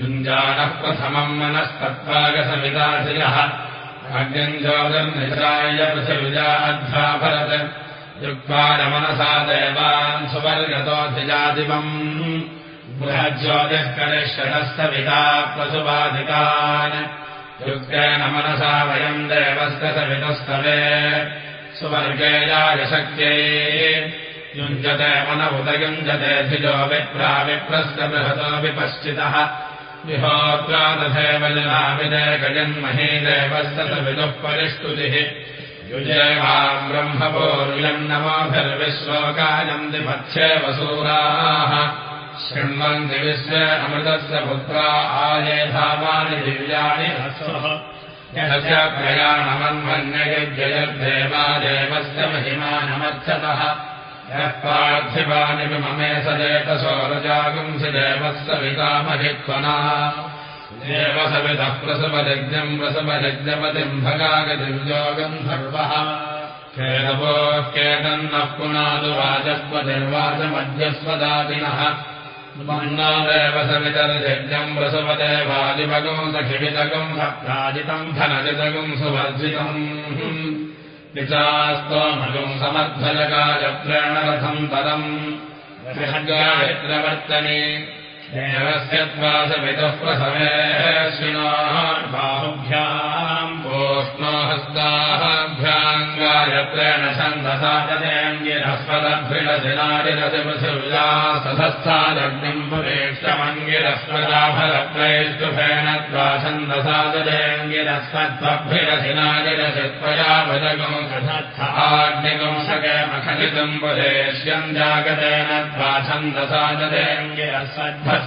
युञ्जानः प्रथमम् मनस्तत्त्वागसमिदाधियः भाग्यञ्जोदर्निजाय पृथिविजा अध्याभरत् युक्त्वारमनसा देवान् सुवर्गतोऽधिजादिवम् बृहज्योतिः करिष्यतस्तविता प्रसुवाधिकान् युक्तेन मनसा वयम् देवस्य सवितस्तवे सुवर्गे यायशक्त्यै युञ्जते मन उत युञ्जते धिजो विप्रा विप्रस्य बृहतोऽपि पश्चितः विहोत्रा तथैव जनाविदे गजन्मही देवस्य सविदुः परिष्टुतिः युजयवाम् ब्रह्मपूर्यम् नमोभिर्विश्लोकायन्ति पथ्ये वसूराः शृण्वन्ति विश्व अमृतस्य पुत्रा आये धामानि दिव्यानि यस्य प्रयाणमन्मन्ययुजयर्देवा देवस्य महिमानमच्छतः पार्थिवानि ममे सदेतसौरजागुंसि देवस्य विकामहित्वना देवसवितः प्रसवयज्ञम् प्रसवयज्ञपतिम् भगागदिव्योगम् सर्वः। केतवोः केतन्नः पुनादु वाचस्वनिर्वाचमध्यस्वदादिनः देव सवितर्यज्ञम् प्रसवदेवादिपगम् सखिवितगम् सप्राजितम् धनजितगम् सुवर्जितम् विचास्त्वमगम् समर्थजगायप्रेणरथम् परम् गायत्रवर्तने देवस्य त्वासवितुः प्रसवेश्विनोः बाहुभ्याम् पोष्णो हस्ताभ्याम् गायत्रेण छन्दसा चेऽङ्गिरस्पदभृडशिनारिरसिपृथिव्या सधस्थादग्निम् पुरेक्षमङ्गिरस्पदाफलत्रैष्टुभेन त्वा छन्दसा चेऽङ्गिरस्पद्भृडशिनारिरसित्वया भजगम् आग्निगम् सकेमखलितम् पुरेष्यम् जागतेन त्वा छन्दसा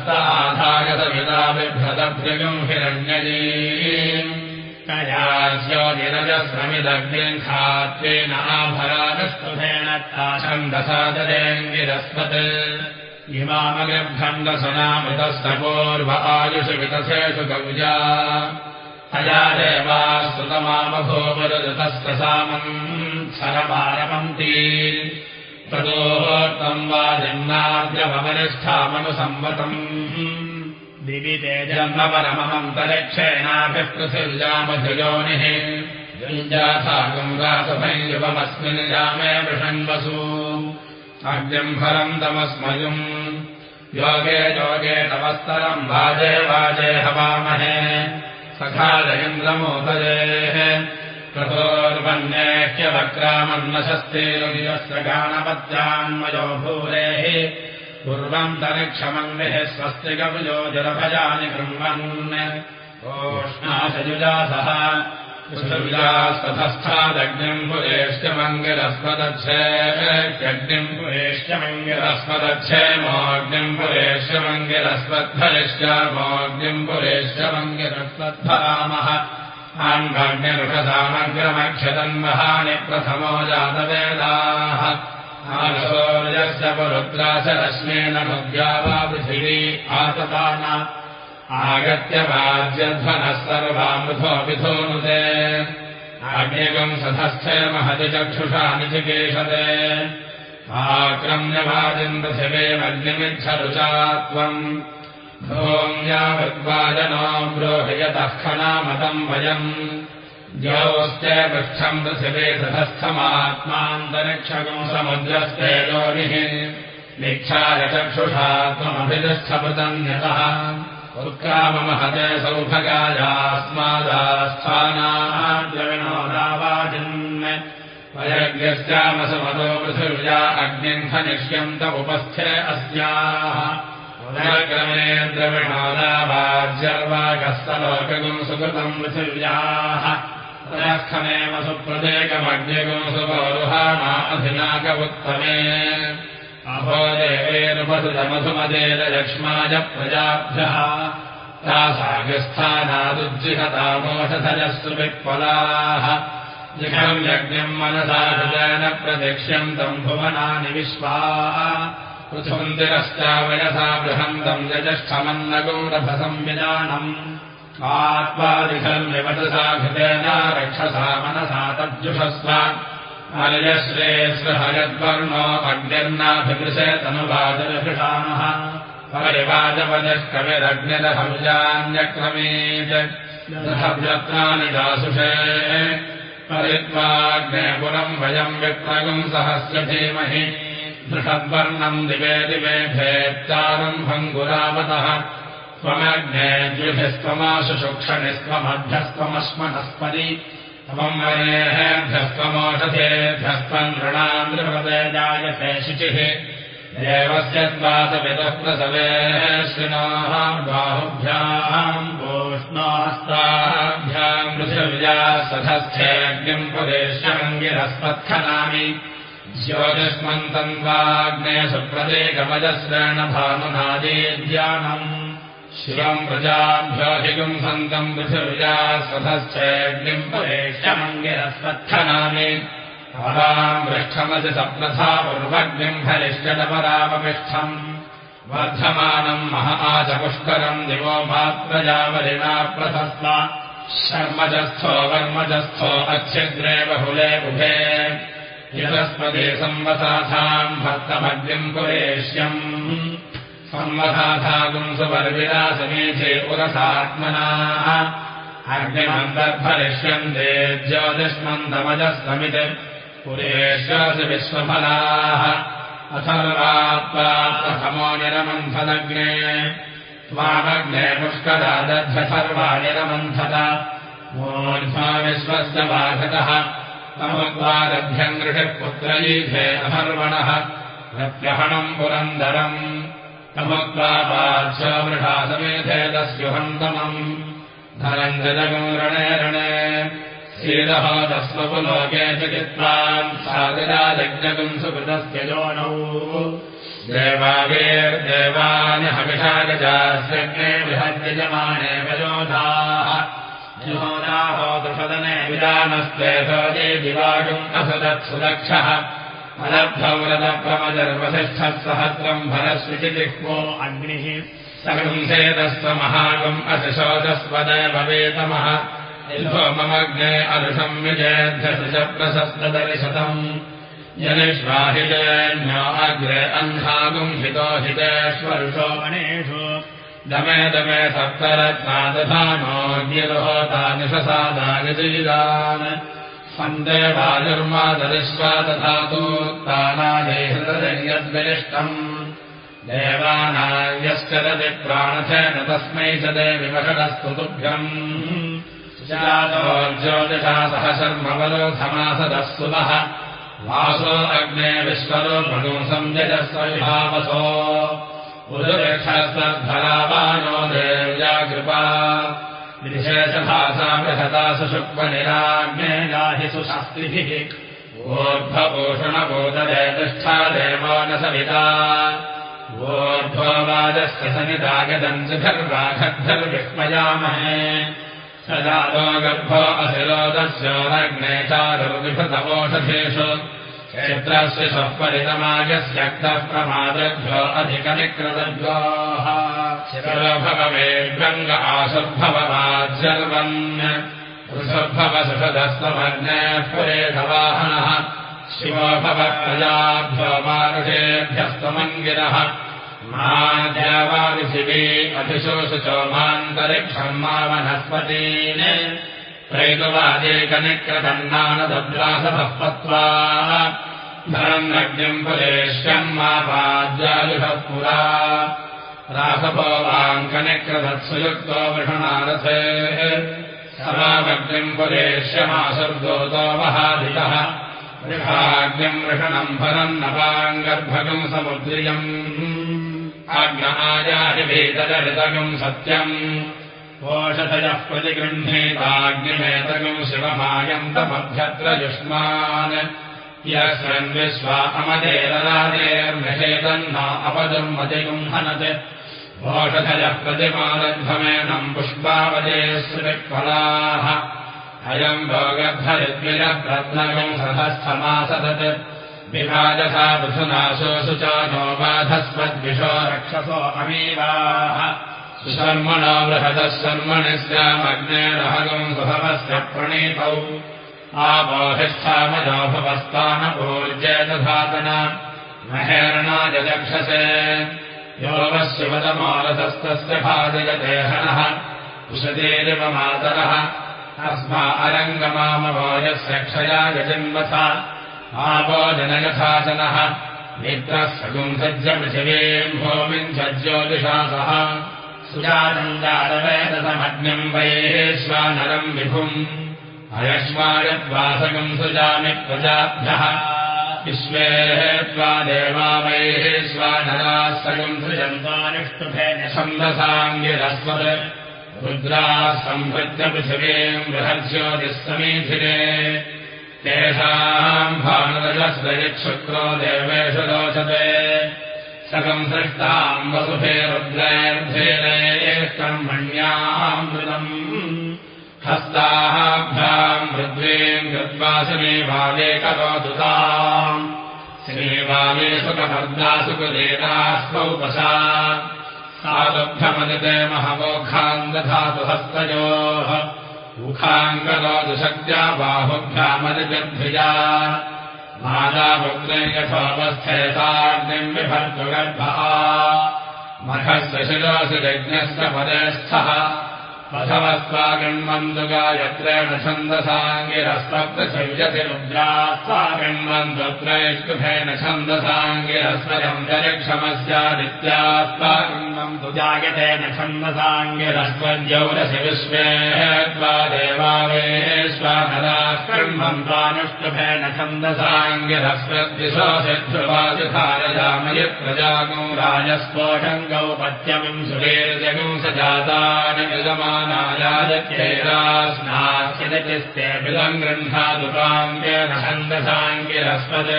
चेऽङ्गिरस्पद्भस्ताधागतविदा बिभ्रदभृगम् हिरण्यजी कयास्यो निरजश्रमिदग्निम् खात्वेन आभरागस्तुभेन छन्दसादरेङ्गिरस्पत् इमामगर्भण्डसनामृतस्य पूर्व आयुषु वितसेषु देवा श्रुतमामभोमरुतस्य सामम् सरमारमन्ति ततोत्तम् वा जन्नाद्यमनिष्ठामनुसंवतम् दिवि तेजन्मपरममन्तरिक्षेणाभिः पृथिव्यामधुयोनिः युञ्जाथाकम् रासभैयुवमस्मिन् रामे वृषण्वसु अग्निम् फलम् तमस्मयुम्। योगे योगे तमस्तरम् वाजे वाजे हवामहे। सखालयन्द्रमोदयेः क्रतोर्वन्येह्यवक्रामन्नशस्तेरुदिवस्य गानपत्यान्मयो भूरेः पूर्वन्तरिक्षमन्विः स्वस्ति कविजो जलभजानि कृण्वन्। ओष्णाशयुजासः पृथिविजास्तथस्थादग्निम् पुरेष्यमङ्गिरस्मदच्छेत्यग्निम् पुरेष्यमङ्गिरस्मदच्छेमोऽग्निम् पुरेष्यमङ्गिरस्मद्भरिष्यामोऽग्निम् पुरेष्यमङ्गिरस्मद्भरामः आन्भग्निरुषसामग्रमक्षतन्वहानि प्रथमो जातवेदाः। आनसोर्यस्य पुरुद्राशरश्मेन मध्या वा पृथिवी आतपान आगत्य वाज्यध्वनः सर्वामृथोऽपिथोनुते आग्नेकम् सधस्थे महति चक्षुषा निचिकेशते आक्रम्यवाजिम् पृथिवेमग्निमिच्छरुचा त्वम् भोम्यावद्वाजनो ब्रोहयतः खनामतम् वयम्। ज्योश्च पृच्छम् पृथिवे सधस्थमात्मान्तरिक्षकम् समुद्रस्ते योनिः। वीक्षाय चक्षुषा त्वमभितिष्ठपृतम् यतः उत्काममहते अग्निम् खनिष्यन्त उपस्थे अस्याः उदयक्रमे द्रविणोदावाज्यर्वागस्तलोकगुम् सुकृतम् पृथिव्याः अधिनाकवुत्तमे अभो देवेरुपसुतमधुमदेलक्ष्माय प्रजाभ्यः तासागस्थानादुज्जिहतामोषधजस्सु विप्पलाः जिघम् यज्ञम् मनसा हृदयन प्रदक्ष्यम् तम् भुवनानि विश्वा पृथुन्दिरश्चावयसा बृहन्तम् यजष्ठमन्नगौरभसंविधानम् आत्मादिघम् विवचसा हृदयना रक्षसा मनसा तज्जुषस्व अनिजश्रे सृहयद्वर्णो अग्निर्नाभिदृशे तनुवादरषामः परिवाजपदः कविरग्निरहजान्यक्रमेत् रथव्यत्राणि दासुषे परित्वाग्ने पुरम् वयम् विप्रगम् सहस्य धीमहि दृषद्वर्णम् दिवे दिवे भेत्तारम्भम् गुरावतः त्वमग्ने द्विभिस्त्वमाशु शुक्षणिस्त्वमभ्यस्त्वमश्मनस्पति त्वम् वरेभ्यस्त्वमोषधेभ्यस्त्वम् नृणान्द्रपदे जायते शुचिः देवस्य प्रसवेः श्रिनाः बाहुभ्याम् गोष्णास्ताभ्याम् सधस्थेऽग्निम् पुरेश्यमङ्गिरस्मत्खनामि ज्योतिष्मन्तम् सन्तम् पृथिव्या सधश्चेऽग्निम् पुरेश्यमङ्गिरस्मत्खनामि पृष्ठमसि सप्रथा पूर्वग्निम् फलिष्टपरामपिष्ठम् वर्धमानम् महाचपुष्करम् दिवो मात्रजावलिना प्रशस्ता शर्मजस्थो वर्मजस्थो अच्छिद्रे बहुले उभे यतस्पदे संवसाथाम् भक्तमग्निम् कुरेष्यम् संवसाथागुम् सुवर्विलासमेधे पुरसात्मनाः अग्निमन्तर्फलिष्यम् दे ज्योतिष्मन्तमजस्तमिति पुरेश्वरसि विश्वफलाः। अथर्वात्मो निरमन्थदग्ने। त्वामग्ने पुष्करादध्यथर्वा निरमन्थत। मोर्ध्वा विश्वस्य बाधतः गृहिः पुत्रयीथे अथर्वणः प्रत्यहणम् पुरन्दरम् तमद्वापाच्छवृषासमेधेदस्युहन्तमम् धनञ्जनगम् रणे रणे शीलः दस्वपुलोके चिकित्वान् सागराजज्ञकम् सुकृतस्य योनौ। देवावेर्देवान् हविषागजास्यग्ने बृहद्यजमाने वयोधाः दिवागुम् असदत्सुदक्षः अलब्धव्रतप्रमजर्वसिष्ठः सहस्रम् भरस्विचितिह्वो अग्निः। सकंसेदस्व महागम् असिशोचस्वदेव वेतमः ममग्ने अदृशम् विजेध्यसप्रशस्तदर्शतम् जनिष्वाहितेऽन्यो अग्रे अह्नागुम् हितो हितेष्वरुषो मणेषु दमे दमे सप्तरत्नादधानोऽग्निलोतानिषसादागजीदान् वन्दे वाजुर्मादरिष्वा दधातोक्तानादेहृतयद्विलिष्टम् देवानायश्च दति प्राणथेन तस्मै च देविवषडस्तु तुभ्यम्। सह शर्मवरोधमासदः सुलः वासो अग्ने विश्वरो संयजस्व विभावसो उदुरेक्षस्तद्धरावानो देव्या कृपा। विशेषभासा बृहता सुशुक्वनिराग्ने गाहि सुशास्त्रिभिः ऊर्ध्वपोषणभूतदे तिष्ठा देवो न सविता। ऊर्ध्ववाजस्य सनितागदम् सुधर्वाघद्धर्विस्मयामहे सजातो गर्भो असिरोदस्योरग्ने चारुर्विभृतमोषधेषु क्षेत्रस्य स्वपरितमायस्यक्तः प्रमादभ्यो अधिकनिकृतभ्योः शिरभवेभ्यङ्ग आशुर्भवमाज्जर्वन् ऋषुर्भवसुषदस्तमग्नेः पुरेधवाहनः शिवो भवप्रजाभ्यो मारुषेभ्यस्तमङ्गिरः। माद्यावादिशिवे अधिशोषुचो मान्तरिक्षम् मा वनस्पतीन् त्रैकवादेकनिक्रतन्नानदभ्यासभः पत्वा धनम् नग्निम् पुरेष्यम् मा पाद्यायुषः पुरा रासभो वाङ्कनिक्रतत्सुयुक्तो वृषणारथे। समामग्निम् पुरेष्यमासर्गोतो महाधिकः वृषाग्निम् वृषणम् फलम् नवाङ्गर्भगम् समुद्रियम्। आज्ञायादिभेदरितगम् सत्यम् ओषधयः प्रतिगृह्णीताग्निमेतगम् शिवमायन्तमभ्यत्र युष्मान्। यस्मिन् विश्वा अमदेररादेर्निषेदन्ना अपदुर्मतिगुम् हनत्। ओषधयः प्रतिमालध्वमेनम् पुष्पावदे श्रुतिफलाः। अयम् भोगद्धरिद्विरः रत्नगम् सहस्थमासदत् विभाजसा पृथुनाशोऽसु च नो बाधस्वद्विषो रक्षसो अमीवाः शर्मणि स्यामग्नेरहगम् सुभवस्य प्रणीतौ। आपोहिष्ठामजोभवस्तानपूर्जेतधातन महेरणाजलक्षसे योगशिवतमालसस्तस्य भाजयदेहनः कुशतेरिव मातरः अस्मा अरङ्गमामभोजस्य क्षया यजन्वथा। आपो जनयथाचनः मित्रः सगुंसज्ज पृथिवीम् भूमिम् सज्ज्योतिषासः सुजानन्दारवेदसमग्निम् वैश्वानरम् विभुम्। अयश्वायद्वासकम् सुजामि प्रजाभ्यः। विश्वेः त्वा देवा वैश्वानराः सगम् सृजन्तानिष्टुभेन छन्दसाङ्गिरस्वत्। रुद्राः सम्भृत्य पृथिवीम् बृहज्योतिः समीधिरे तेषाम् भानुरजस्रयच्छुक्रो देवेषु रोचते सकम् सृष्टाम् वसुभे रुद्रैर्धेनैष्कर्मण्यामृतम् हस्ताभ्याम् मृद्वेम् कृत्वासमे बाले करोतुताम् श्रीबाले सुखभर्दासुकुदेतास्वौपसा सा दुग्धमदिते महमोखाम् दधातु हस्तयोः। मुखाङ्गलोतु शक्त्या बाहुभ्यामनिजद्भिजा मादापुत्रे यथोपस्थेताग्निम् विभर्तुगर्भा मखस्य शिरोसि यज्ञस्य पदेस्थः पथवस्त्वागण्वन्दुगायत्रेण छन्दसाङ्गिरस्वप्रसंयति रुद्रास्त्वागण्वन्द्वत्रैष्कुभेन छन्दसाङ्गिरस्वयम् जरिक्षमस्यादित्यास्त्वागण्वम् तुजायतेन छन्दसाङ्गिरस्वद्यौरसि विश्वेः त्वा देवावेश्वानराष्कण्वन्त्वानुष्टुभेन छन्दसाङ्गिरस्वद्विशोषध्रुवादिधारयामयि प्रजागौ राजस्पोषङ्गौ पत्यमिम् सुवेर्जगौ स जातानि नायाजत्यैरास्नास्यदचिस्तेऽपिदम् गृह्णादुपाङ्गेन छन्दसाङ्गिरस्वत्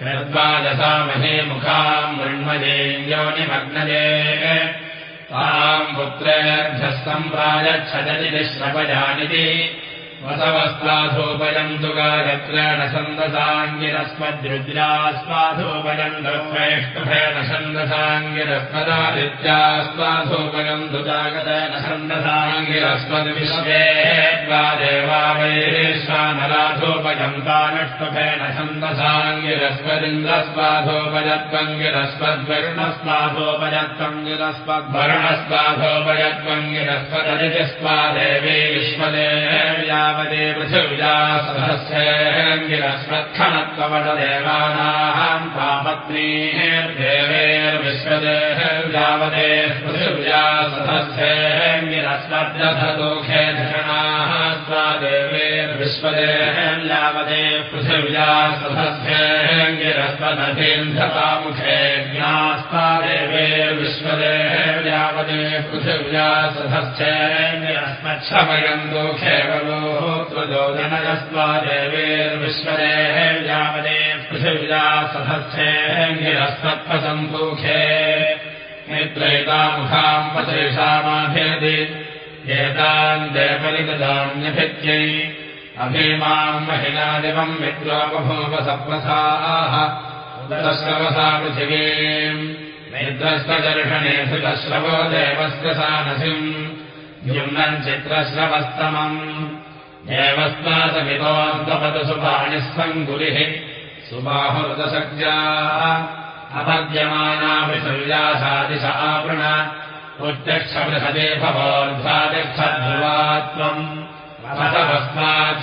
कृद्वादसामहे मुखाम् मृण्मजेयोनिमग्नजे ताम् पुत्रेभ्यः सम्प्रायच्छदति निःश्रपजानिति वसवस्ताधोपयन्तु गायत्रेण छन्दसाङ्गिरस्मद्रुद्रास्वाधोपयन्तु श्रेष्ठभेन छन्दसाङ्गिरस्मदादित्यास्वाधोपयन्तु जागतेन छन्दसाङ्गिरस्मद्विश्वे त्वा देवावैश्वानराधोपयन्तानुष्टभेन छन्दसाङ्गिरस्मदिन्द्रस्वाधोपयत्वङ्गिरस्मद्वर्णस्वाधोपयत्वङ्गिरस्मदरिजस्वा देवे विश्वदेव्या यावदे पृथिव्या सदस्येरस्मत्खनत्ववटदेवानाम् पापत्नीर्देवेर्विश्वदेः यावदे पृथिव्या सदस्येरस्मद्रथदोखे धषणाः स्वा देवेर्विश्वदेः यावदे पृथिव्या सदस्येरस्मदधीन्धतामुखे ज्ञास्ता देवेर्विश्वदेः यावदे पृथिव्या सदस्येरस्मच्छमयम् दोखे ोत्रोजनयस्त्वा देवेर्विश्वदेः यावदे पृथिव्या सधस्थेङ्गिरस्वत्पसन्तोखे नेत्रैतामुखाम् पतेषामाभेदि एतान् देवलिददान्यभित्यै अभीमाम् महिलादिवम् मित्रोपभूपसप्रसाः उदश्रवसा पृथिवीम्। नेत्रस्वदर्शने सुतश्रवो देवस्य सानसिम्। युम्नम् चित्रश्रवस्तमम् सुपाणिस्वम् गुलिः सुबाहुरुदशक्त्या अपद्यमानाभिसव्यासादिश आवृण उच्चक्षबृहदे भवोर्ध्वादिक्षध्रुवा त्वम्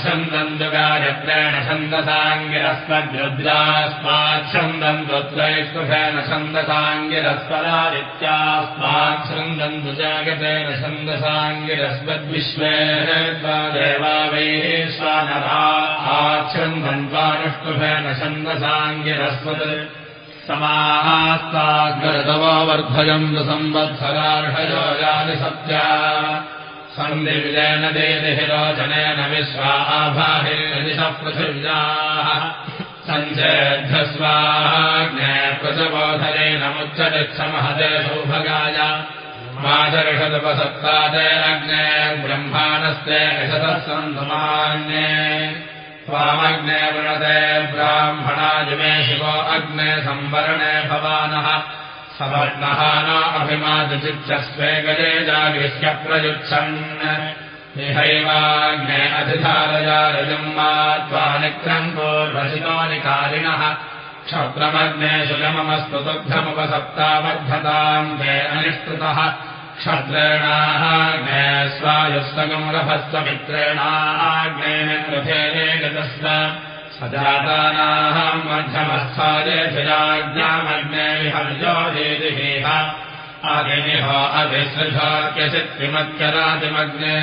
छन्दन्दुगायत्रेण छन्दसाङ्गिरस्मद्रुद्रास्माच्छन्दन्द्वत्रैष्कुभेन छन्दसाङ्गिरस्वरादित्यास्माच्छन्दन्तु जागतेन छन्दसाङ्गिरस्मद्विश्वेः देवा वैश्वानरा आच्छन्दन्त्वानुष्कुभेन छन्दसाङ्गिरस्वत् समास्ताग्रतवो वर्धयम् संवत्सरार्षयो यानि सत्या सन्दिविजयन देदिहिरोचनेन विश्वाभाहिर्निशः पृथिव्याः सञ्चेद्धस्वाग्ने प्रचबोधनेन मुच्चदिक्षमहदे सौभगाय मादर्षदुपसत्तादे अग्ने ब्रह्माणस्ते त्वामग्ने वृणते ब्राह्मणाजुमे शिवो अग्ने संवरणे भवानः सवर्णः न अभिमादिचित्तस्वे गजे जागृह्य प्रयुच्छन्। इहैवाग्ने अधिधारया रजम् मा त्वा निक्रङ्गोर्वशितोऽनिकारिणः क्षत्रमग्ने सुगममस्तु दुग्धमुपसप्तावर्धताम् ते अनिष्कृतः। क्षत्रेणाग्ने स्वायुस्तगम् रभस्वमित्रेणाग्ने गतस्व मध्यमस्थायेषयाज्ञामग्ने विहर्योदेदिहेह अगिनिह अभिसृजात्यसित्रिमत्यरातिमग्ने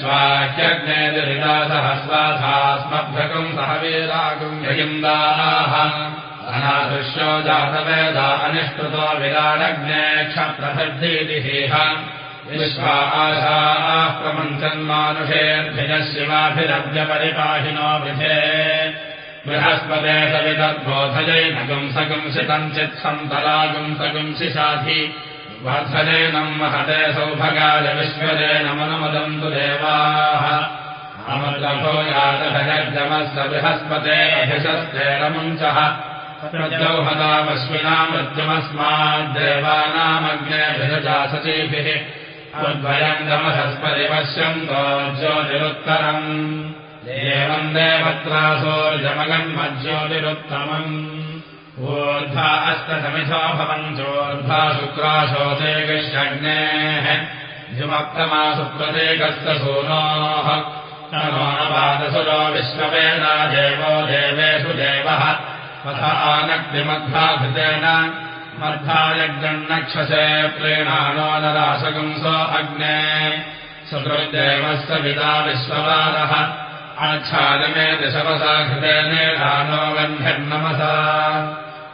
स्वाह्यग्ने दुरिदासः स्वाधा स्मभ्रकम् सह वीरागुम् ययिन्दाः अनादृश्यो जातवेदा अनिष्कृतो विराडग्ने क्षप्रभृद्धीदिहेह आशाः प्रमञ्चन्मानुषेऽर्भिजः शिवाभिरव्यपरिपाहिनो वृधे। बृहस्पते सविदर्बोधजैनगुम् सगुंसितम् चित्सन्तरागुम् सगुंसि साधि वर्धनेनम् महते सौभगाय विश्वजेन मनुमदन्तु देवाः। अमृतभो यातभजर्जमस्य बृहस्पते अभिशस्तेरमुञ्चः प्रद्यौहदामश्विना मृत्युमस्माद्देवानामग्नेभिरजासतीभिः त्वद्वयम् गमहस्परिपश्यन्तो ज्योतिरुत्तरम् देवम् देवत्रासोर्जमगन्मज्योतिरुत्तमम् ऊर्ध्वा अस्तसमिथो भवन् चोर्ध्वा शुक्राशोचे गश्यग्नेः जुमक्तमा सुप्रतीकस्य सूनोः नमानपादसुरो विश्ववेदा देवो देवेषु देवः आनग्निमध्वाघृतेन मध्वायग्नक्षसे प्रेणानो नराशगुंस अग्ने। सदृदेवस्य विदा विश्ववादः। आच्छादमे घृतेनेधानो गन्धिर्नमसा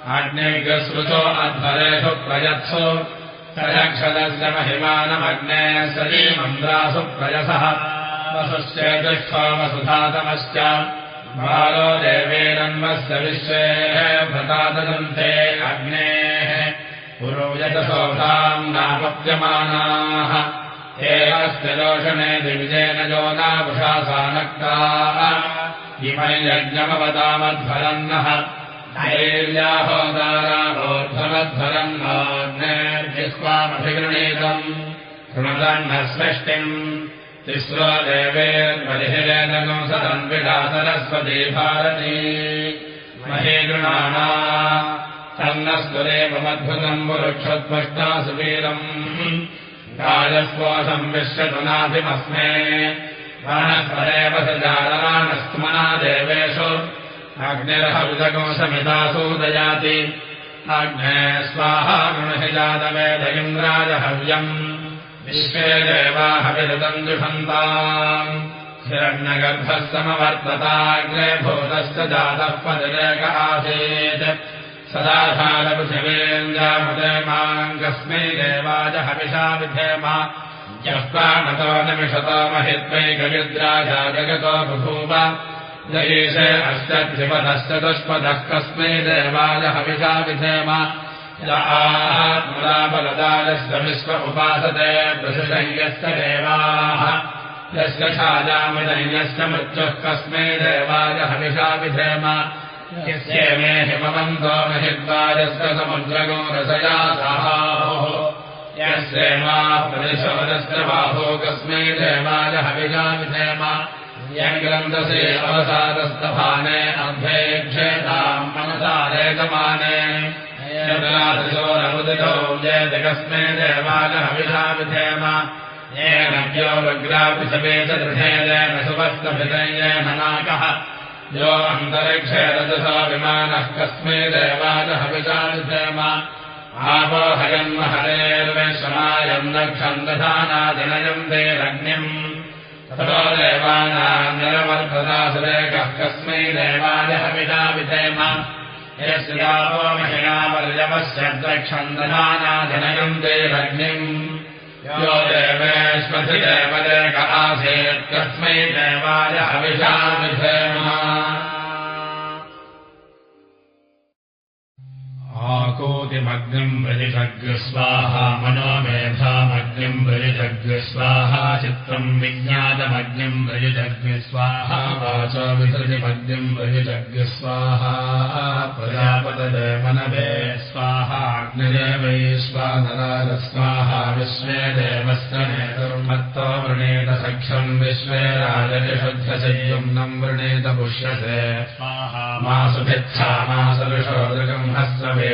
आग्नेयसृतो अध्वरेषु प्रयत्सु। तयक्षदस्य महिमानमग्ने सजीमन्द्रासु प्रयसः। वसुश्चेतिष्ठो वसुधातमश्च बालो देवेरन्वस्य विश्वेः भृतादन्ते अग्नेः पुरोयतसोधाम् नापप्यमानाः हे अस्य दोषणे दिविजेन जो नावुषासानक्ताः इमै यज्ञमवतामध्वरन्नः धैर्याहोदारावोध्वरध्वरन्नाग्नेर्जिह्वामभिगृणीतम् कृणदन्नः सृष्टिम् तिस्रो देवेर्महिरेणगम् सदन्विषा सरस्वती भारती। महे गृणाना तन्नस्वदेवमद्भुतम् पुरुक्षत्वष्टा सुवीरम्। राजस्वोषम् विश्वतुनाभिमस्मे वनस्वदेव स जालनानस्मना देवेषु। अग्निरहविदकोशमिदासूदयाति अग्ने स्वाहा गृणहि जातवेदयिन्द्राजहव्यम् विश्वे देवाहविरतम् दुषन्ताम् हिरण्यगर्भः समवर्तताग्ने भूतश्च जातः पदिरेक आसीत् माम् कस्मै देवाय हविषा विधेम। यः प्राणतो निमिषतो महित्वैकविद्राजा जगतो बभूव जयेशे अष्टद्विपदश्च दुष्पदः कस्मै देवाय हविषा विधेम आत्मलाबलदायस्य विश्व उपासते प्रसुशय्यस्य देवाः। यस्य छायामदय्यस्य मृत्युः कस्मै देवाय विधेम यस्य मे हिमवन्तो महिद्वायस्य समुद्रगो रसया सहाोः यस्येमा प्रतिशोदस्य बाहो कस्मै देवाय हविषा विधेम। यङ्ग्रन्थसे अवसादस्तभाने अभ्येक्षेताम् मनसा रेतमाने ोरमुदितो जयजगस्मे देवाय हविषा विधेम। येन व्योग्रापृथवेत दृढेन सुवस्तभिधयेन नाकः यो अन्तरिक्षे रजसो विमानः कस्मै विधेम आपोहयन्महरेर्वैश्वनायम् नक्षम् दधानादिनयम् देरग्निम्। ततो देवानाम् निरवर्तदासुरेकः कस्मै देवाय हविषा विधेम यस्यापो महिनापर्यवस्य द्रक्षन्दनानाधिनयम् देवग्निम् यो देवेष्वधिदेवदेक आसीत् कस्मै देवाय हविषा आकोतिमग्निम् बलिषग्स्वाहा मनोमेधामग्निम् बलिजग्स्वाहा चित्रम् विज्ञातमग्निम् बलिजग्स्वाहा वाचो विसृतिमग्निम् बलिजग्स्वाहा प्रजापतदे मनवे स्वाहा अग्निदेवै स्वानराज स्वाहा विश्वे देवस्य नेतुर्मत्तो वृणेत सख्यम् विश्वे राजनिषुद्धसंयुम्नम् वृणेत पुष्यसे मासुभिच्छा मासरुषोदृगम् हस्ववेणजस्मसु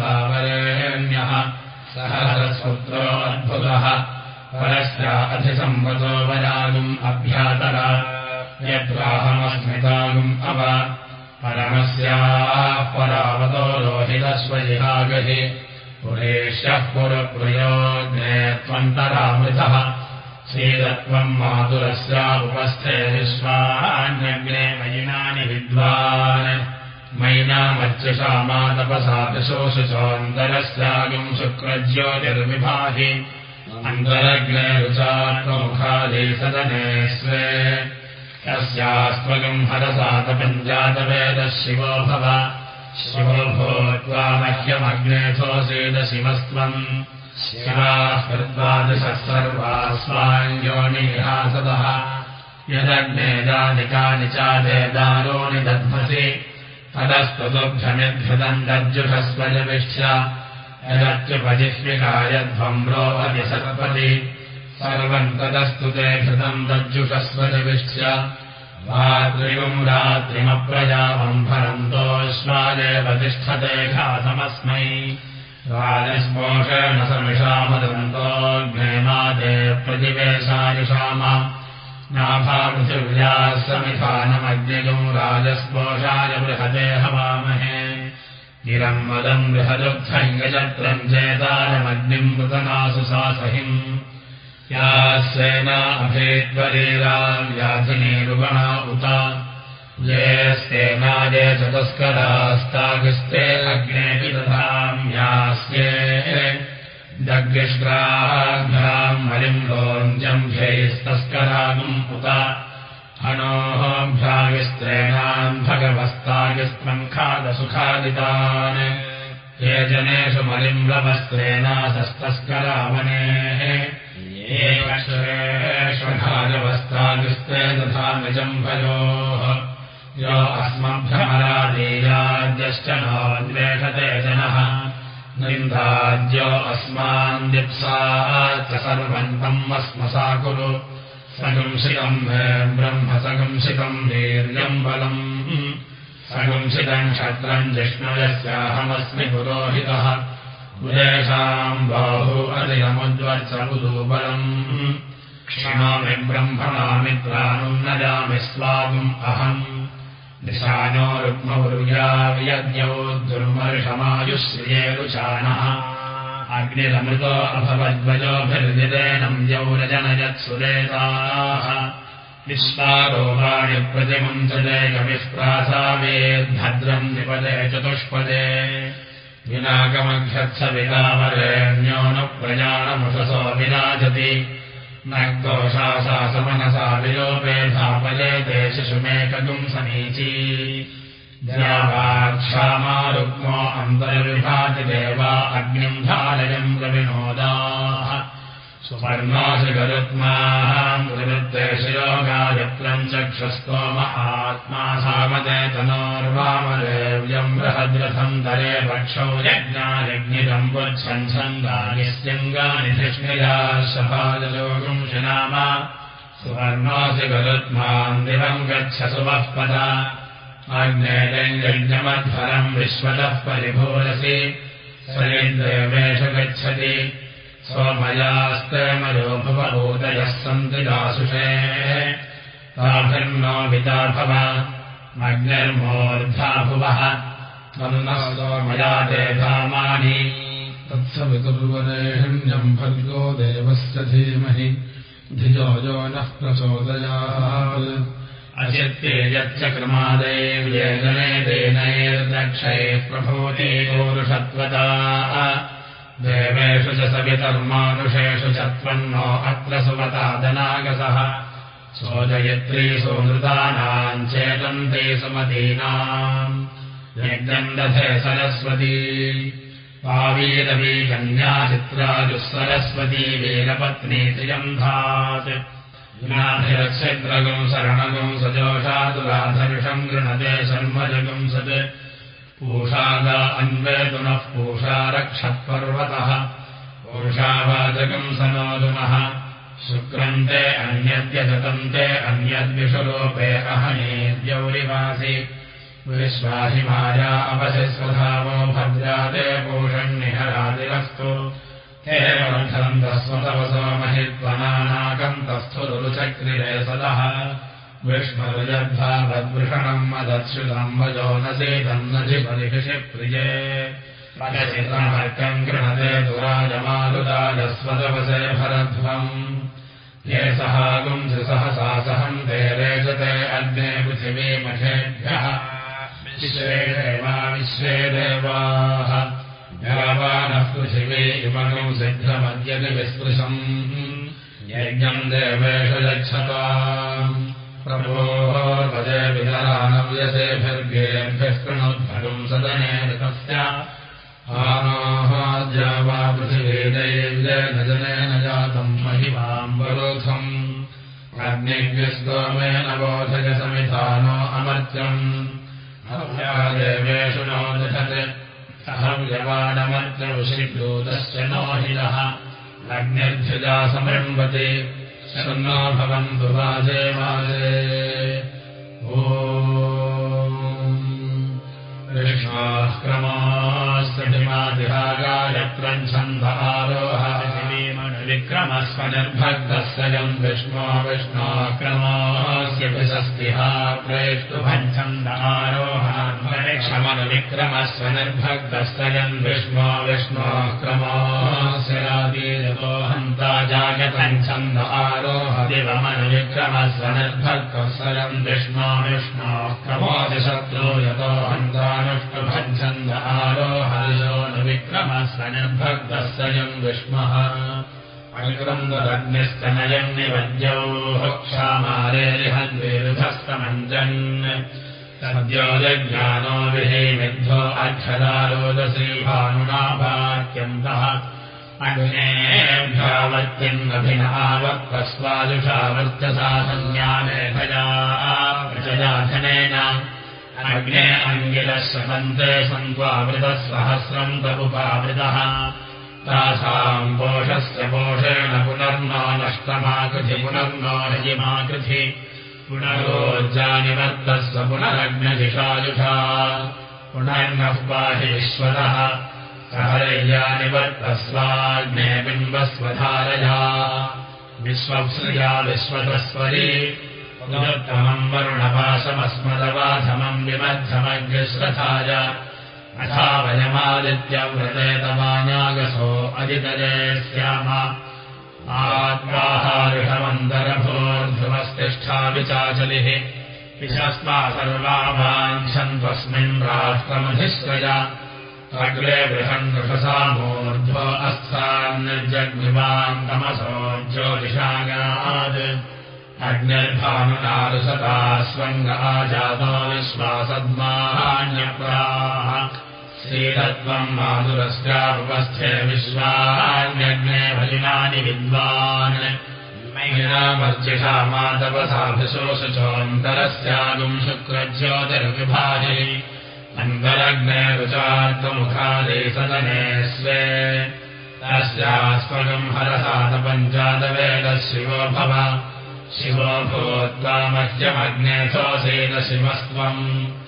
तावरेण्यः सहस्रस्पुत्रो अद्भुतः। परश्च अधिसम्मतो वरागुम् अभ्यातरा यत्राहमस्मितागुम् अव। परमस्याः परावतो लोहितस्वजिहागहि पुरेष्यः पुरप्रियोग्ने त्वन्तरामृतः सीदत्वम् मातुरस्या उपस्थे विश्वान्यग्ने मयिनानि विद्वान् मैनामर्चषा मातपसादशोषुचोऽन्तरस्यागुम् शुक्रज्योतिर्विभाहि अन्तरग्ने स्वे। तस्यास्त्वगम् हरसातपञ्जातवेदः शिवो भव। शिवो भूत्वा मह्यमग्नेथोऽसेद शिवस्त्वम् शिवाः कृत्वादिशः सर्वास्वाञ्जोनिहासतः यदग्नेदानिकानि चादेदारोणि दध्मसि तदस्तुभ्यमिद्भृतम् दर्जुषस्वजविष्य यदत्युपजिह्विकायध्वम् रोपति सर्पति सर्वम् तदस्तु ते घृतम् दज्जुषस्वजविष्य रात्रिगुम् रात्रिमप्रजामम् भरन्तोऽश्वादेव तिष्ठते घातमस्मै राजस्पोषेण समिषामदन्तोऽग्नेमादे प्रतिवेशायुषाम नाभापृथिव्याः समिधानमग्निगुम् राजस्पोषाय बृहते हवामहे गिरम् मदम् बृहदुग्धम् गजत्रम् चेतारमग्निम् मृतनासु सासहिम् यास्येना अभेद्वरीराम् व्याधिनीरुगणा उत। येस्तेनाये चतुष्करास्तागिस्ते अग्नेऽपि दधाम् यास्ये दग्निष्ग्राभ्याम् मलिम् लोञ्जम्भ्यैस्तस्करागुम् उत अनोःभ्यागिस्त्रेणाम् भगवस्तागिस्त्वम् खादसुखादितान्। ये जनेषु मलिम् लवस्त्रेणासस्तस्करावनेः एकश्रेष्वभागवस्तागिस्ते तथा निजम्भयोः यो अस्मभ्यमरादेयाद्यश्च नोद्वेषते जनः निन्दाद्यो अस्मान्दिप्सा च सर्वन्तम् अस्मसा कुरु सगंसितम् ब्रह्म सगंसितम् वीर्यम् बलम्। सगंसितम् क्षत्रम् जिष्णुयस्याहमस्मि पुरोहितः। कुलेषाम् बाहु अधिगमुद्वर्चबुदूबलम् क्षिणामि ब्रह्मणा मित्रानुम् न जामि स्वागुम् अहम् निशानो रुग्मवृयाव्यज्ञौ दुर्मर्षमायुश्रिये रुचानः अग्निरमृतो अभवद्वयोभिर्विदेनम् यौरजनयत्सुरेताः। विश्वारोगाणि प्रतिमुञ्चते कविः प्रासावेद्भद्रम् निपदे चतुष्पदे। विनागमघ्यत्स विलामरेण्यो न प्रजानमुषसो विराजति न दोषासा समनसा विलोपेधापये देशुमेकगुम् समीची। द्यावाक्षामारुग्मो अन्तर्विभाति देवा अग्निम् धालयम् प्रविनोदाः सुपर्णासि गरुत्माः मृवृत्तेशयोगायत्रम् चक्षुस्तोम आत्मा सामते तनोर्वामदेव्यम् बृहद्रथम् दरे वक्षौ यज्ञायज्ञिरम् वच्छन् छन्दानि स्यङ्गानि धिष्णिया शपादलोकम् शिनाम सुवर्णासि गरुत्मान् दिवम् गच्छ सुवः पदा आग्नेयञ्जमध्वरम् विश्वतः परिभूरसि सलिन्द्रेवेषु गच्छति स्वमयास्तेमयो भवभूतयः सन्ति दासुषे ताभिर्नो विता भव अग्निर्मोर्धा भुवः मया ते धामानि तत्सवितुर्वरेहिण्यम् भर्गो देवस्य धीमहि। धिजो यो नः तेनैर्दक्षैः प्रभूति पौरुषत्वता देवेषु च सवितर्मानुषेषु च त्वन्नो अत्र सुमतादनागसः सोजयत्री सोनृतानाम् चेतन्ते सुमतीनाम्। यज्ञम् दधे सरस्वती। पावीरवी कन्याचित्राजुः सरस्वती वीरपत्नी त्रियन्धात् विनाभिरक्षद्रगम् शरणगम् सजोषादुराधर्षम् गृणते शर्मजगम् सत् पूषादा अन्वेतुनः पूषा रक्षत्पर्वतः पूषावाचकम् सनोदुनः शुक्रन्ते अन्यद्यजतन्ते अन्यद्विषुलोपे अहनेद्यौरिवासि विश्वाहिमाया अपशिस्वधावो भद्रादे पूषण्निहरादिरस्तु हे वन्धन्तस्वतवसो महित्वनानाकन्तस्थुरुचक्रिरे सदः विष्णुरुजद्भावद्वृषणम् मदच्छुतम्बजो न सेदन्नजिपरिषि प्रिये। पदचित्रमर्कम् गृणते दुराजमारुदाजस्वतवसे भरध्वम्। ये सहागुम् सहसासहम् ते रेचते अग्ने पृथिवीमठेभ्यः विश्वे देवा विश्वे देवाः। जलवानः पृथिवी इमगम् सिद्धमद्यति विस्पृशम्। यज्ञम् देवेषु गच्छता प्रभोर्वदे वितरानव्यसेभिर्गेभ्यः कृणोद्भगम् सदने ऋतस्य आनाहाद्यावा पृथिवीदैर्येन जनेन जातम् महिमाम्बरोधम् अग्निव्यस्तोमेन बोधय समिधानो अमर्त्यम् देवेषु नो दधत्। अहव्यवाणमर्त्यऋषिभूतश्च नो हिनः अग्निर्भ्युजा समृम्बते ओ कृष्णाः क्रमास्त्रिमादिहागायत्रच्छन्द आरोह विक्रमस्वनिर्भक्तस्वयम् विष्णो विष्णोक्रमास्य विशस्तिहा प्रेष्टुभञ्छन्द आरोहणविक्रमस्वनिर्भक्तस्वयम् विष्णो विष्णोक्रमास्य रादीजतो हन्ता जायतञ्छन्द आरोह दिवमनुविक्रमस्वनिर्भक्तस्वयम् विष्णो विष्णोक्रमोदिशत्रो यतो हन्तानुष्टुभञ्छन्द आरोहरिशो न विक्रमस्वनिर्भक्तस्वयम् विष्मः अग्रन्दग्निस्तनयम् निवद्योः सद्योजज्ञानो विहेमिद्धो अक्षदारोदश्रीभानुनाभाक्यन्तः अग्नेभ्यावत्यन्नभिनावत्तस्वाजुषावर्त्यसा सन्न्यामेधया प्रजयाधनेन। अग्ने अङ्गिलः स्वपन्ते सन्त्वावृतः तमुपावृतः तासाम् पोषस्य पोषेण पुनर्नो नष्टमाकृति पुनर्नो रजिमाकृति। पुनरोज्जानिवर्तस्व पुनरग्नजिषायुषा पुनर्नः विश्वतः सहरय्यानिवर्तस्वाग्ने बिम्बस्वधारया। विश्वप्सृजा विश्वतस्वरी पुनरुत्तमम् वरुणपाशमस्मदवाधमम् विमध्यमग्निश्रथाय अथा वयमादित्यव्रते तवानागसो अदितये स्याम आत्माहारुषमन्तरभोर्ध्रुवस्तिष्ठाविचाचलिः विशस्मा सर्वाभाञ्छन्त्वस्मिन् राष्ट्रमधिश्रय अग्रे बृहन्नृषसामूर्ध्व अस्थान्निर्जग्निवान्तमसो ज्योतिषागात् अग्निर्भानुनारुसता स्वङ्गा जातो विश्वासद्मान्यप्राः श्रीतत्त्वम् माधुरस्यापवस्थे विश्वान्यग्ने भजिनानि विद्वान्। महिनामर्चिषा मातपसाभिशोषचोऽन्तरस्यागुम् शुक्रज्योतिर्विभाजि। अन्तरग्ने रुचार्थमुखादे सदने स्वे। तस्यास्मगम् हरसातपञ्चादवेदः शिवो भव। शिवो भूत्वामह्यमग्नेथोऽसेन शिवस्त्वम् शिवास्मृद्वादिशः सर्वास्वाञ्जोनिविहासदः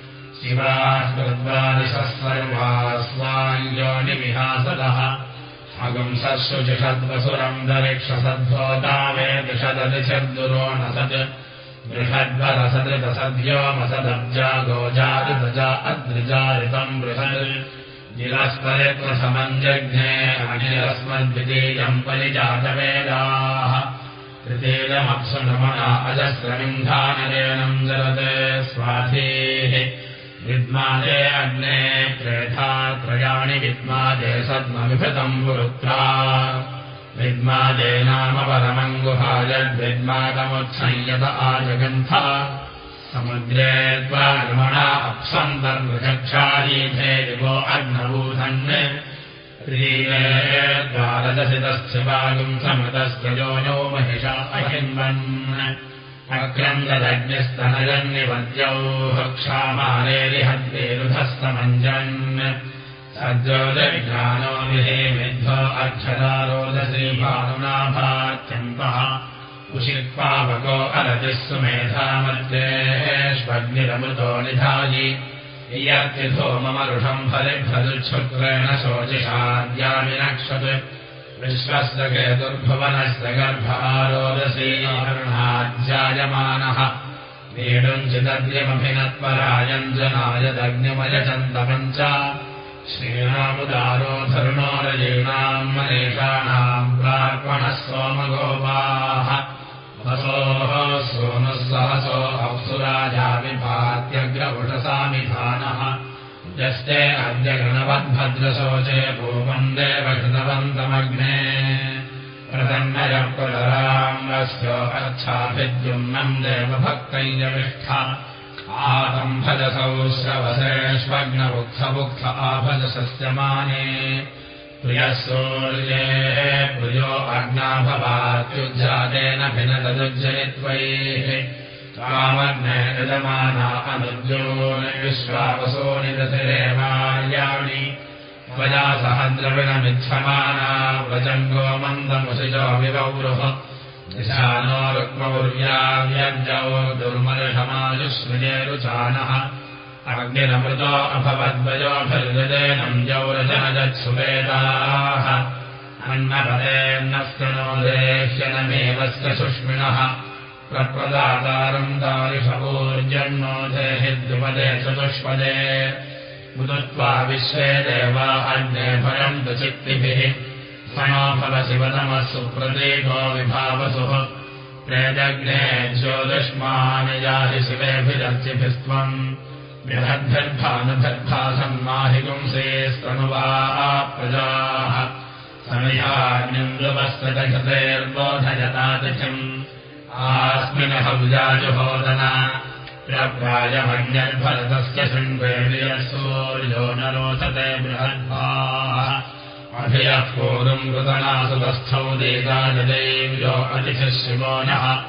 अगुंसुचिषद्वसुरम् दरिक्षसद्भोतामे दिशददिशद्दुरो न सत् बृहद्वरसदृतसद्योमसदब्जा गोजारितजा अद्रिजारितम् बृहद्। जिलस्तरिप्रथमञ्जघ्ने अनिरस्मद्वितीयम् परिजातवेदाः। तृतीयमप्सुनमना अजस्रमिन्धानरेणम् जलते स्वाधीः विद्मादे अग्ने त्रेधा त्रयाणि विद्मादे सद्मविभृतम् पुरुत्रा। विद्मादेनामपरमङ्गुहायद्विद्मातमुत्संयत आजगन्थ। समुद्रे त्वागमणा अप्सन्तर्वृक्षायीथे दिवो अग्नभूधन् द्वारदशितस्य वागुम् समृतस्त्रयो नो महिषा अहिन्वन् अक्रन्ददग्निस्तनजन्निवद्यौ क्षामारेरिहद्वेरुधस्तमञ्जन् विहे विद्ध अक्षरारोदश्रीभानुनाभात्यन्तः कुशिक्पावको अरतिः सुमेधामध्येष्वग्निरमृतो निधायि। यत्यथो मम रुषम् फलिभ्रदुच्छुक्रेण शोचिषाद्यामिनक्षत् विश्वस्य केतुर्भुवनस्य गर्भारोदसीर्णाज्यायमानः वीडुञ्चिदद्यमभिनत्वरायञ्जनायदग्निमयचन्दमम् च श्रीरामुदारोधरुणोरयीणाम् मनीषाणाम् प्रार्पणः सोमगोपाः। वसोः सोनुः सहसो अप्सुराजाविभात्यग्रवुषसामिधानः यस्ते अद्य गणवद्भद्रशोचे पूर्वम् देवकृतवन्तमग्ने प्रतन्नयप्रदराङ्गस्य अच्छाभिद्युम्नम् देवभक्तैजविष्ठ आतम्भजसौ श्रवसेष्वग्नबुक्थबुक्थ आभजसस्यमाने। प्रियः सूर्ये प्रियो अग्नाभवात्युज्जातेन भिनतदुज्जयित्वैः कामग्ने यजमाना अनुद्योनिविश्वावसो निदतिरेवार्याणि त्वया सह द्रविणमिच्छमाना व्रजङ्गो मन्दमुषिजो विवौरुः दिशानो रुक्मौर्याव्यब्जौ दुर्मर्षमायुष्मिजेरुचानः अग्निरमृतो अभवद्वयोभिर्गजेनम् जौरजनजत्सुवेदाः अन्नपदेन्नस्य नो देह्यनमेवस्य सुष्मिणः प्रप्रदातारम् देहि द्विपदे चतुष्पदे। मुदुत्वा विश्वे देवा अग्ने भयम् दुचित्तिभिः सनो भव शिवतमः सुप्रतीको विभावसुः। प्रेदग्ने ज्योतिष्मानि याहि शिवेभिरर्चिभिस्त्वम्। बृहद्भिर्भानुभिर्भासन्माहि पुंसेस्तनुवा प्रजाः। समिहाग्निन्दुवस्त्रजतेर्बोधयतातिथिम् आस्मिनहजाजुहोदना प्रप्रायमन्यर्भरतस्य शृण्वेर्यसूर्यो न रोचते बृहद्भाः। अभियः पूर्वम् कृतनासुतस्थौ देगाजदैव्यो अतिथिः शिवो नः।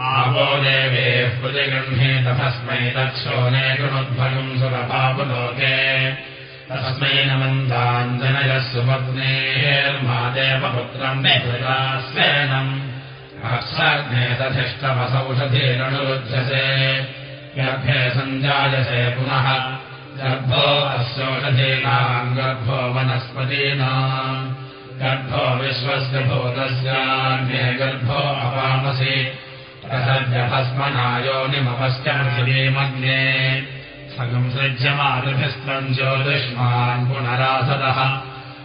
आपो देवेः प्रतिगृह्णे तस्मै तच्छोने गुणोद्भगम् सुरपापुलोके। तस्मै नमन्ताञ्जनयः सुपत्नेर्मादेवपुत्रम् प्रजास्वेनम् तथिष्टमसौषधीरनुरुध्यसे गर्भे सञ्जायसे पुनः। गर्भो अस्योषधीनाम् गर्भो वनस्पतीनाम् गर्भो विश्वस्य भूतस्याग्ने गर्भो अपामसि। प्रसर्जभस्मनायोनिमपश्च पृथिवीमग्ने। सगंसृज्यमारुभिस्त्वम् ज्योतिष्मान् पुनरासदः।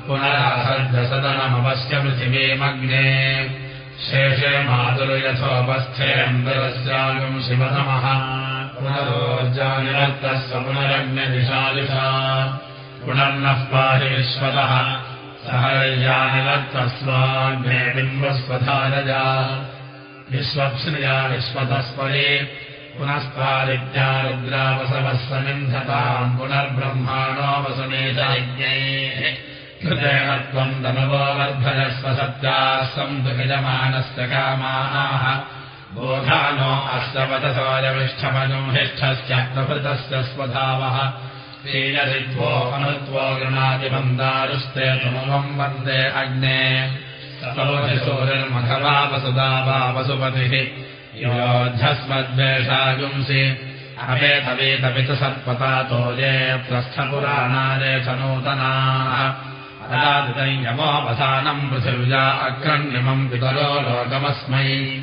पुनरासर्जसदनमपश्च पृथिवीमग्ने शेषे मातुर्यथोपस्थेऽम्बरस्यागम् शिवतमः। पुनरोर्जानिवर्तस्य पुनरग्निदिशालिषा पुनर्नः पाहि विश्वतः विश्वप्स्रिया विश्वतस्परे पुनस्तादित्या रुद्रावसवः समिन्धताम् पुनर्ब्रह्माणो वसुमेतयज्ञैः त्वम् तनुवो वर्धयस्व सत्याः सन्तु यजमानस्य कामाः बोधानो प्रभृतस्य स्वधावः। वीररित्वो अनुत्वो गृणादिबन्दारुस्ते तुमुमम् वन्दे अग्ने। सूरिर्मघवा वसुदा वा वसुपतिः योऽध्यस्मद्वेषागुंसि अपेतवेतपितु सत्पतातो ये प्रस्थपुराणादे च नूतनाः अदादितयमोपसानम् पृथिव्या अक्रण्यमम् पितरो लोकमस्मै।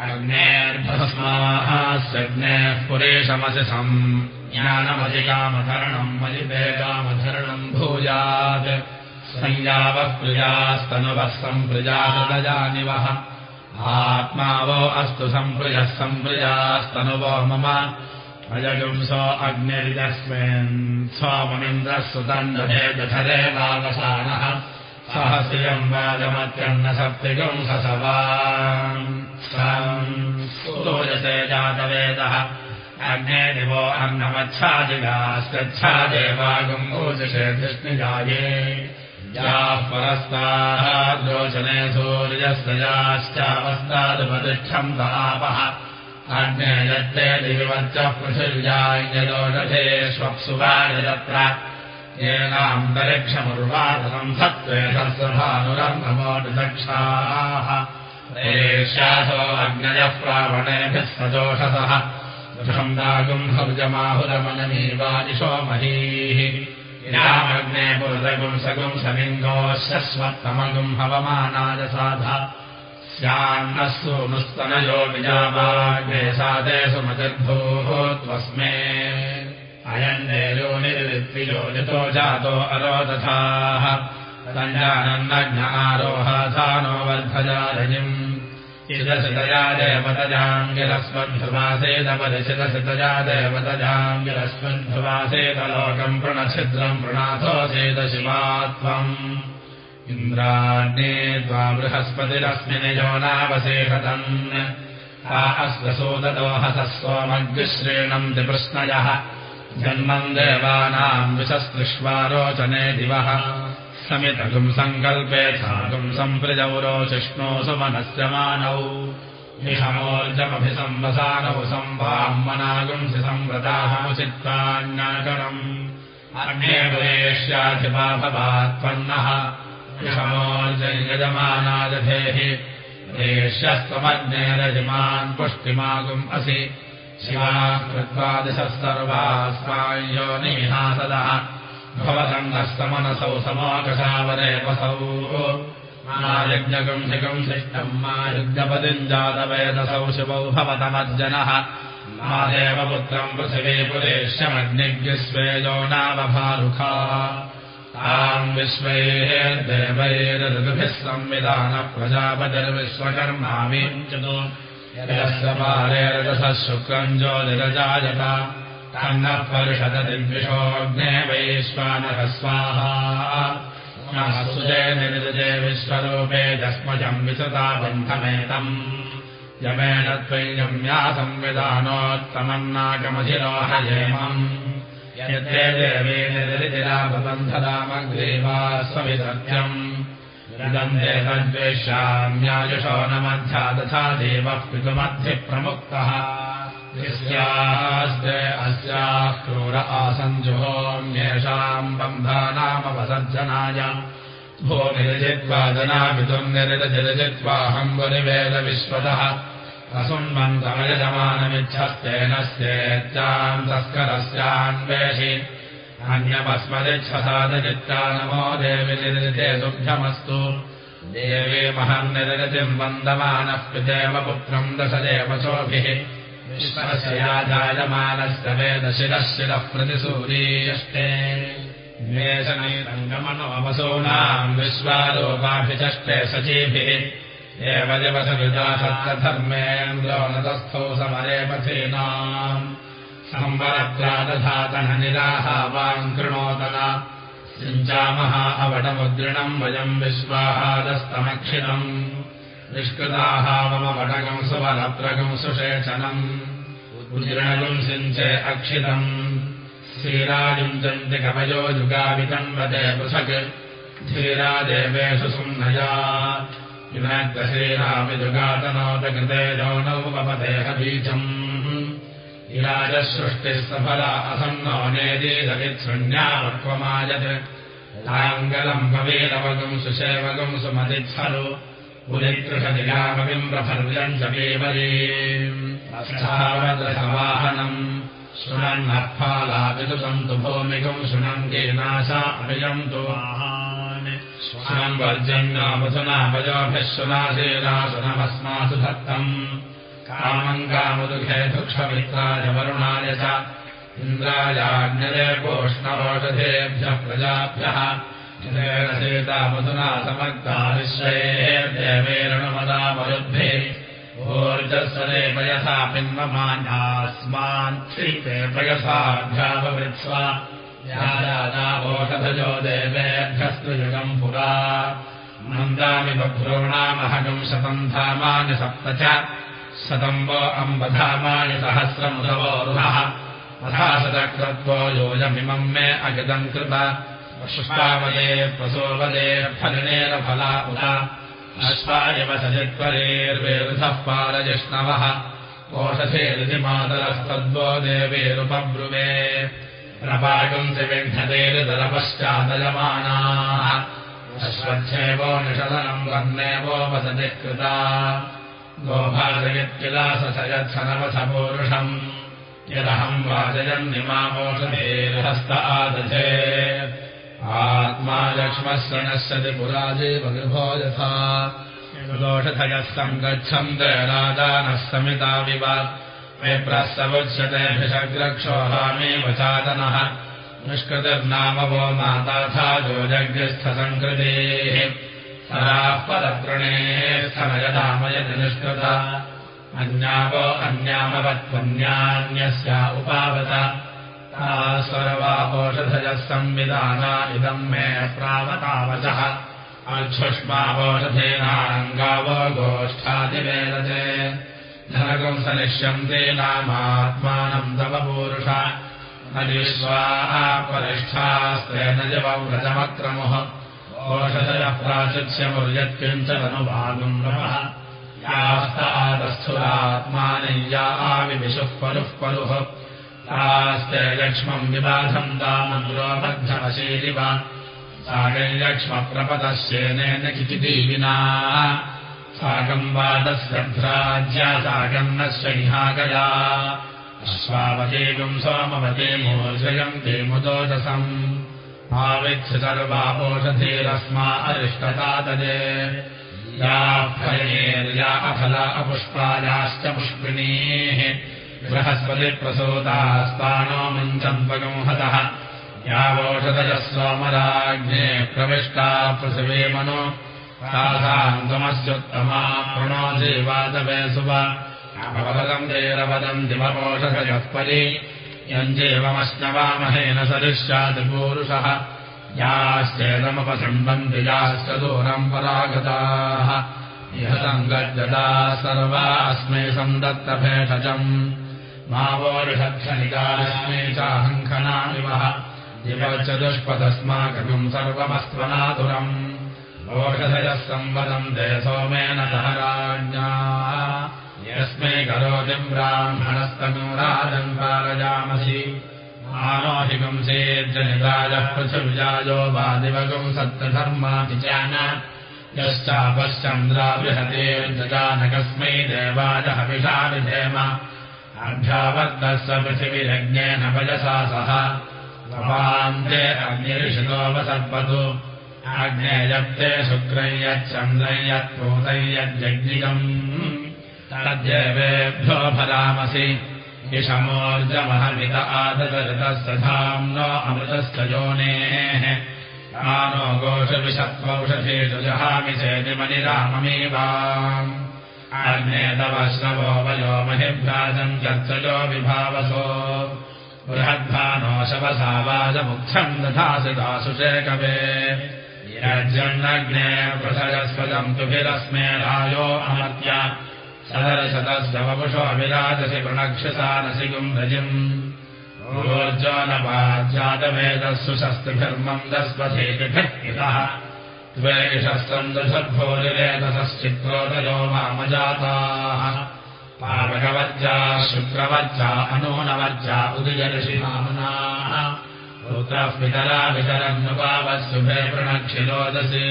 अग्नेर्भस्माहास्यग्नेः पुरेशमसि सम् ज्ञानमधिकामधरणम् मलिपेकामधरणम् भूयात्। संयावः प्रियास्तनुवः सम्प्रजातदजानिवः आत्मा वो अस्तु सम्प्रजः सम्प्रजास्तनुवो मम सुतम् दधे दधरे वावसानः सह श्रियम् वाजमत्यन्न सप्तिगम् ससवाजसे जातवेदः अग्ने दिवो अन्नमच्छादिगाश्चा देवागम् ओजसे कृष्णिजाये याः परस्ताः द्रोचने सूर्यस्तजाश्चावस्तादुपतिष्ठम् तापः अग्ने यत्ते दिविवच्चः पृथिव्यायदोषधे स्वप्सुवायत्र येनान्तरिक्षमुर्वादनम् सत्त्वे सत्सभानुरन्धमोदक्षाः एष्यासो अग्नयः प्रावणेभिः सजोषसः वृषम् दागुम्भुजमाहुरमनमीवादिशो महीः। इदामग्ने पुरदगुम् सगुम् समिङ्गोश्वत्तमगुम् हवमानाय साधा स्यान्नः सोनुस्तनयो विजावाग्ने साधे सुमतिर्भोः त्वस्मे। अयम् देयो निर्वित्वियोजितो जातो अरोदथाः तञ्जानन्नज्ञारोहाधानो वर्धजारजिम्। चिदसितया देवतजाङ्गिरस्मद्भुवासेदपदिशितसितया देवतजाङ्गिरस्मद्भुवासेदलोकम् प्रणच्छिद्रम् प्रणाथोऽसेद शिवा त्वम् इन्द्राण्ये त्वा बृहस्पतिरस्मिन् यो नावशेषतन् अस्वसोदतोहसः सोमग्श्रेणम् दिपृष्णयः। जन्मम् देवानाम् विशस्पृष्वारोचने दिवः। समितगुम् सङ्कल्पे सागुम् सम्प्रजौ रोचिष्णो सुमनस्य मानौ। निहमोर्जमभिसंवसानौ सम्भामनागुंसि संव्रताहमुचित्तान्याकरम् अन्येष्याधिपाभवात्पन्नः विषमोर्जयजमानादधेः एष्यस्त्वमग्नेरजिमान् पुष्टिमागुम् असि। शिवा कृत्वादिशः सर्वास्मायो निहासदः। भवतम् नस्तमनसौ समाकषावरेपसौ मायज्ञकम् शिकम् शिष्टम् मा युज्ञपतिम् जातवेदसौ शिवौ भवतमज्जनः मा देवपुत्रम् पृथिवे पुरेश्यमग्निग्स्वेजो नावभारुखा ताम् विश्वैः देवैरऋतुभिः संविधानः पारेरजसः शुक्रम् ज्योतिरजायत तन्नः परिषददिद्विषोऽग्ने वैश्वानः स्वाहा। सुजय निर्जय विश्वरूपे जस्मजम् विसृता बन्धमेतम्। यमेन त्वय्यम्या संविधानोत्तमन्नाकमधिरोहयेमम् निर्जिराबन्धदामग्रीवा स्वविसत्यम् इदम् देहद्वेष्याम्यायुषो न मध्या तथा देवः पितुमध्यप्रमुक्तः। यस्यास्ते अस्याः क्रूर आसञ्जुहोम्येषाम् बन्धानामवसर्जनाय। भो निरजित्वा जनापितुर्निरजनिरजित्वाहम् वरिवेदविश्वतः असुन्वन्तमयजमानमिच्छस्तेन स्येत्याम् तस्करस्यान्वेषि अन्यमस्मदिच्छसादचित्ता नमो देवि निरजिते दुग्धमस्तु देवे महन्निरजिम् वन्दमानः पितेव पुत्रम् दशदेवचोभिः विश्वस्य याजायमानस्य वेदशिरः शिरः प्रतिसूरीयष्टे। द्वेषणैरङ्गमनोऽवसूनाम् विश्वालोकाभिचष्टे सचीभिः एव दिवसविदा सत्तधर्मेन्द्रो नतस्थौ समरे पथीनाम् संवरत्रादधातन निराहावाम् कृणोदन सिञ्चामः अवटमुद्रिणम् वयम् विश्वाहादस्तमक्षितम् निष्कृताः मम वटकम् सुवरप्रगम् सुषेचनम्। उद्रणगुम् सिञ्चे अक्षितम्। श्रीराजुञ्चन्ति कवयो युगावितम् वदे पृथक्। धीरादेवेषु सुम्नया विनग्रश्रीरामिजुगातनोदकृते यौनौ ममदेहबीजम् इराजसृष्टिः सफला असन्नो नेदीदवित्सृण्यावक्वमायत् लाङ्गलम् कवीरवगम् सुसेवगम् सुमदित्सलु उदितृषदिगामविम् प्रफर्यम् च केवलीवाहनम् शृणन्नःफालाविदुतम् तु भूमिकम् शृणन्ति नाशा अभियन्तु श्वम् वर्जन्यामधुनाभयोभिः सुनाशीलासुनमस्मासु धत्तम् कामम् कामुदुखे दुःखमित्राय वरुणाय च इन्द्रायाज्ञरे गोष्णौषधेभ्यः प्रजाभ्यः सीतामधुना समग्धा विश्वये देवेरणुमदा मरुद्भिः ऊर्जस्वरे पयसा पिन्वमान्यास्मान् श्रीते पयसाभ्यापवृत्स्वा यादादावोषधजो देवेभ्यस्तु युगम् पुरा। छन्दामि बभ्रूणामहगम् शतम् धामानि सप्त च। शतम् वो अम्बधामानि सहस्रमुदवोरुहः तथा शतक्रत्वो योजमिमम् मे अगतम् कृत। पुष्पावदे प्रसोवदे फलिनेरफला उत। अश्वायव सजित्वरेर्वेरुधः पालजिष्णवः ओषधेरिमातरस्तद्वो देवेरुपब्रुवे प्रपाकम् त्रिविण्ठतेरितरपश्चादयमानाः अश्वच्छेवो निषदनम् वर्णेवो वसतिः कृता। गोभाजयत्किलासयत्सनवसपूरुषम् यदहम् वाजयन्निमामोषधेर्हस्त आदधे। आत्मा लक्ष्मस्य नश्यति पुराजेव गृभो यथा। दोषधयः सङ्गच्छन्त राजानः समिताविव विप्रस्तवुच्यतेऽभिषग्रक्षोहामेव चादनः निष्कृतिर्नाम वो माताथा जोजग्रस्थसङ्कृतेः सराः पदतृणेस्थनयदामयति निष्कृता। अन्यावो अन्यामवत्त्वन्यान्यस्या उपावत। सर्वापोषधयः संविधाना इदम् मे प्रावतावचः। अक्षुष्मावोषधेनाङ्गावो गोष्ठादिवेदते धनकम् सनिष्यन्ते नामात्मानम् तव पूरुष। परिष्ठास्तेन जवव्रजमक्रमुः ओषधयः प्राचित्स्यमुर्यत्किञ्चदनुभागम् नमः यास्तादस्थुरात्मानय्या आविविशुः परुः परुः। तास्ते लक्ष्मम् विबाधम् दामद्रोबद्धमशीलिव सागैलक्ष्मप्रपदस्येनेन किचिदीविना साकम् वादस्य भ्राज्या साकम् न शैहागया अश्वावतीकम् सोमवती मूर्जयम् ते मुदोदसम् आविच्छ सर्वापोषधीरस्मा अरिष्टता तदे। या फलेर्या अफला अपुष्पायाश्च पुष्पिणीः। बृहस्पतिप्रसूतास्तानो मुञ्चन्वगम् हतः यावोषधयः सोमराज्ञे प्रविष्टा पृथिवे मनो तासान्तमस्योत्तमा प्रणो जीवादवे सुव अपवदम् चैरवदम् दिवपोषधयः परि यञ्जेवमश्नवामहेन सरिष्यादिपूरुषः याश्चेदमुपसम्बन्ति याश्च दूरम् परागताः। इह सङ्गद्गदा सर्वा अस्मै सन्दत्तभेषजम् मावोषक्षनिकास्मै चाहङ्खनामिवः। इव च दुष्पदस्माकम् ओषधयः संवदम् दे सोमेन सह राज्ञा यस्मै करोति ब्राह्मणस्तनूराजम् पारयामसि मानोहिकम् सेज्जनितायः पृथिविजायो वादिवगम् सत्यधर्माभिजान यश्चापश्चन्द्राबृहतेर्जजानकस्मै देवाजः विषा विधेम अभ्यावर्तस्य पृथिविरज्ञेन वयसा सह। भवान्ते अग्निरिषितोपसर्पतु आज्ञेयत्ते शुक्रम् यच्चन्द्रम् यत्पूतम् यज्जज्ञिकम्। तद्देवेभ्यो भरामसि इषमोर्जमहमित आददऋतस्य धाम्नो अमृतस्य योनेः। आनो घोषविषत्वौषधेषु जहामि चेतिमनिराममेवाम् आग्ने तव श्रवो वयो महिभ्राजम् चर्चयो विभावसो। बृहद्भानो शवसावाजमुख्यम् दधासि दासुषे कवे यज्जन्नग्ने पृथजस्वदम् तुभिरस्मे रायो अमर्त्य सदरशतस्य वपुषो विराजसि प्रणक्षसानसि गुम्भजिम् ऊर्जो न पाज्यातवेदस्सु शस्त्रिभिर्मम् दस्वधेतिभिः द्वेषस्तन्दुषद्भोरिवेदसश्चित्रोदयो मामजाताः पावकवर्जा शुक्रवर्जा अनूनवर्जा उदिजऋषिमामुनाः पुत्रः पितरा वितरन्नुपावस्सुभे प्रणक्षिलोदसि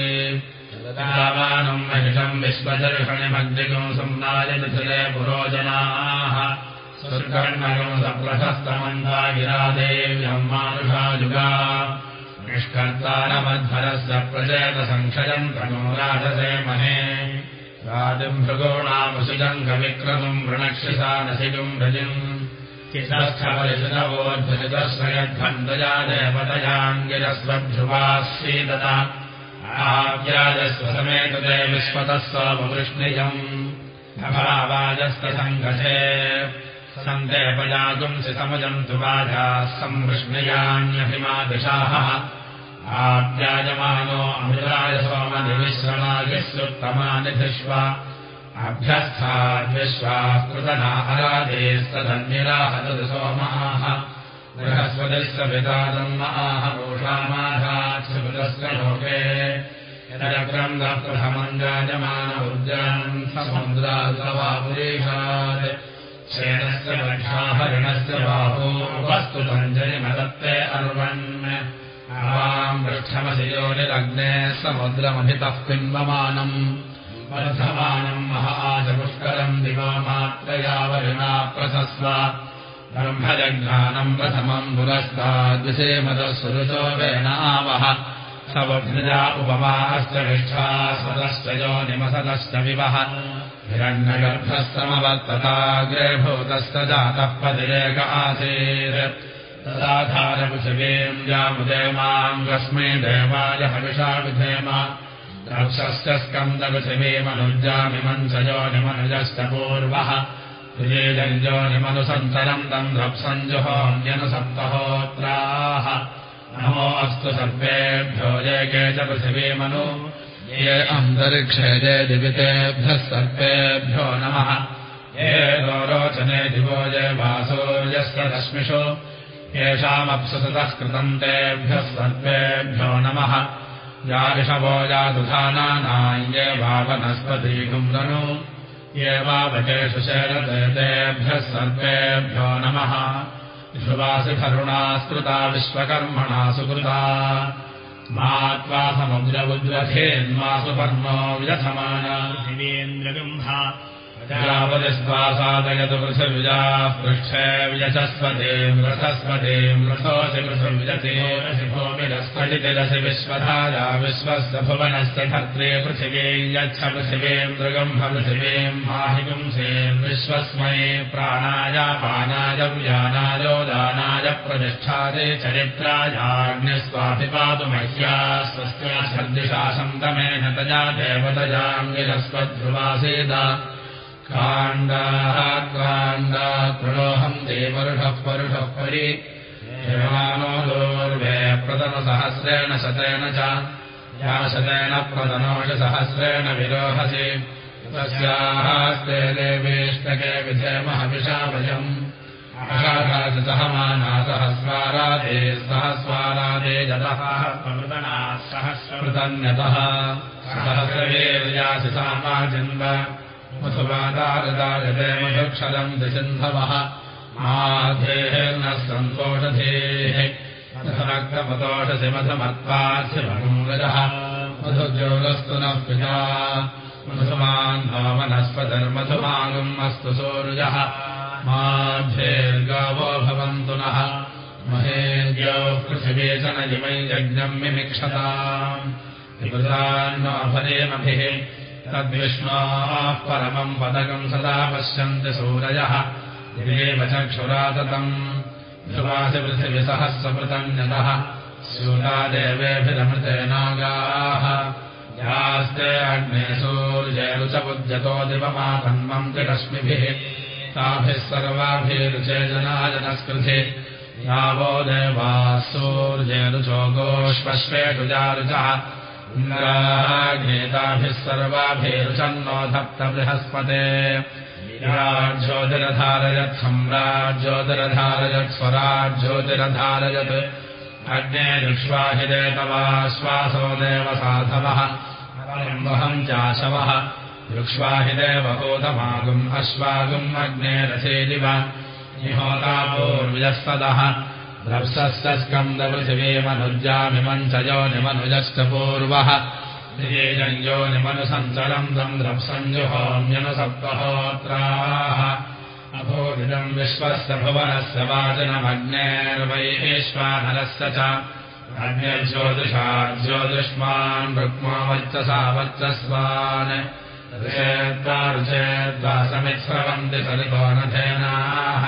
तावानम् महिषम् विश्वदर्शनिमग्निगम् संनायमिथिले पुरोजनाः। सुर्कर्णगम् सप्रशस्तमन्दा गिरादेव्यम् मानुषायुगा निष्कर्तारमध्वरस्य प्रचेतसङ्क्षयम् तनो राजसे महे। राजम् भृगोणामुषिजम् कविक्रमम् वृणक्षिसानसिगम् भृजिम् किशस्थवलिषितवोध्वजदर्शयध्वन्दया देवतयाङ्गिरस्वभ्युवासीदता आव्याजस्वसमेतते विश्वतः सोमवृष्णिजम् अभावाजस्तसङ्घे सन्देपयागुंसि समजन्तु बाधाः संवृष्णयान्यभिमादिशाः आव्याजमानो अमृताय सोमनिविश्रणा विश्वत्तमानिधिष्व अभ्यस्थाद्विश्वाः कृतनाहरादेस्तधन्यराहतु सोमाः बृहस्पतिश्च पितादन्माः पूषामाधाच्छुतस्य लोके यदग्रन्दः प्रथमम् जायमान शेनस्य वक्षाहरिणस्य बाहो वस्तु पञ्जनिमदत्ते अर्वन् योनिरग्ने समुद्रमहितः पिम्बमानम् वर्धमानम् महाचपुष्करम् दिवा मात्रया वरिणा प्रशस्व ब्रह्मजज्ञानम् प्रथमम् पुरस्ताद्विषेमदस्वरुचो वेनावः सवभ्रजा उपमाश्च निष्ठा सदश्च योनिमसदश्च विवः। हिरण्यगर्भस्तमवर्तताग्रे भूतश्च जातः पदिरेक आसीत्। तदाधारपृथिवीम् जामुदेमाम् कस्मै देवाय हविषा विधेम रक्षश्च स्कन्दपृथिवीमनुजामिमम् च योनिमनुजश्च पूर्वः विजेजञ्जोनिमनुसन्तरम् तम् रप्सञ्जुहोऽन्यनुसप्तहोत्राः नमो अस्तु सर्वेभ्यो ये के च पृथिवीमनु ये अन्तरिक्षे ये दिवितेभ्यः सर्वेभ्यो नमः। ये गौरोचने दिवो ये वासोर्यस्य रश्मिषु येषामप्सुसतः कृतम् तेभ्यः सर्वेभ्यो नमः याषवो यादुधानानाये वावनस्पतीगुम्रनु ये वावकेषु शैलते तेभ्यः सर्वेभ्यो नमः। ध्रुवासिखरुणा स्कृता विश्वकर्मणा सुकृता। मा त्वा समुद्रबुद्रथेन्मासु पर्णो व्यथमाना शिवेन्द्रगम्भा यावदिस्वासादयतु पृथिविजाः पृष्ठे व्यचस्पतीम् रथस्पतीम् रथोऽसि पृथिविजते विश्वस्य भुवनस्य धर्त्रे पृथिवीम् यच्छ पृथिवीम् मृगम्भ पृथिवीम् माहिपुंसेम् विश्वस्मै प्राणाय पानाय व्यानायोदानाय प्रतिष्ठादे चरित्रायाग्निस्वाभिपातु मह्या स्वस्त्या सदृशा सन्तमेन तया देवतजाङ्गिरस्वध्रुवासेद काण्डाः काण्डा कृणोऽहम् देवरुषः परुषः परि। हिमानो दोर्वे प्रतमसहस्रेण शतेन च। या शतेन प्रतनोषसहस्रेण विरोहसि। तस्यास्ते देवेष्टके विधेमहविषाभयम् अषाढासहमाना सहस्वारादे सहस्वारादे जतः प्रमृतनाः सहस्रमृत कृतन्यतः सहस्रवीर्यासि सामाजिन्व दिसिन्धवः। माधेर्नः सन्तोषधेः। मधुरक्तमतोषसि मधुमत्वार्थिमनुरजः मधुज्योगस्तु नः पिता। मधुमान् वनस्पतिर्मधुमागम् अस्तु सूर्यः माध्येर्गावो भवन्तु नः। महेद्यो पृथिवी च न इमै यज्ञम् मिमिक्षताम् विवृतान्नोऽभरेमभिः तद्विष्णाः परमम् पदकम् सदा पश्यन्ति सूरयः। दिवेव चक्षुराततम्। ध्रुवासि पृथिविसहस्रपृतम् यतः। स्यूता देवेभिरमृते नागाः। यास्ते अग्ने सूर्यरुचबुध्यतो दिवमातन्वम् च रश्मिभिः ताभिः सर्वाभिरुचे जनाजनस्कृति यावो देवाः सूर्यरुचो गोष्पश्वेषुजारुचः इन्द्राग्नेताभिः सर्वाभिरुचन्नो धप्त बृहस्पते ज्योतिरधारयत् सम्राज्योतिरधारयत् स्वराज्योतिरधारयत् अग्ने ऋक्ष्वाहिदे तवाश्वासो देव साधवः वहम् चाशवः। ऋक्ष्वाहिदेवहोतमागुम् अश्वागुम् अग्ने रथेदिव। निहोतापूर्व्यस्तदः द्रप्सश्च स्कन्दपृथिवीमनुज्यामिमम् च योनिमनुजश्च पूर्वः निजेजञ्जो निमनुसञ्चलम् तम् द्रप्सञ्जुहोम्यनुसप्तहोत्राः अभोदिदम् विश्वस्य भुवनस्य वाचनमग्नेर्वैश्वानरस्य च। अग्निर्ज्योतिषा ज्योतिष्मान् रुक्मा वर्चसा वर्चस्वान् ऋषेद्वा ऋषेद्वा समित्स्रवन्ति सरितो नथेनाः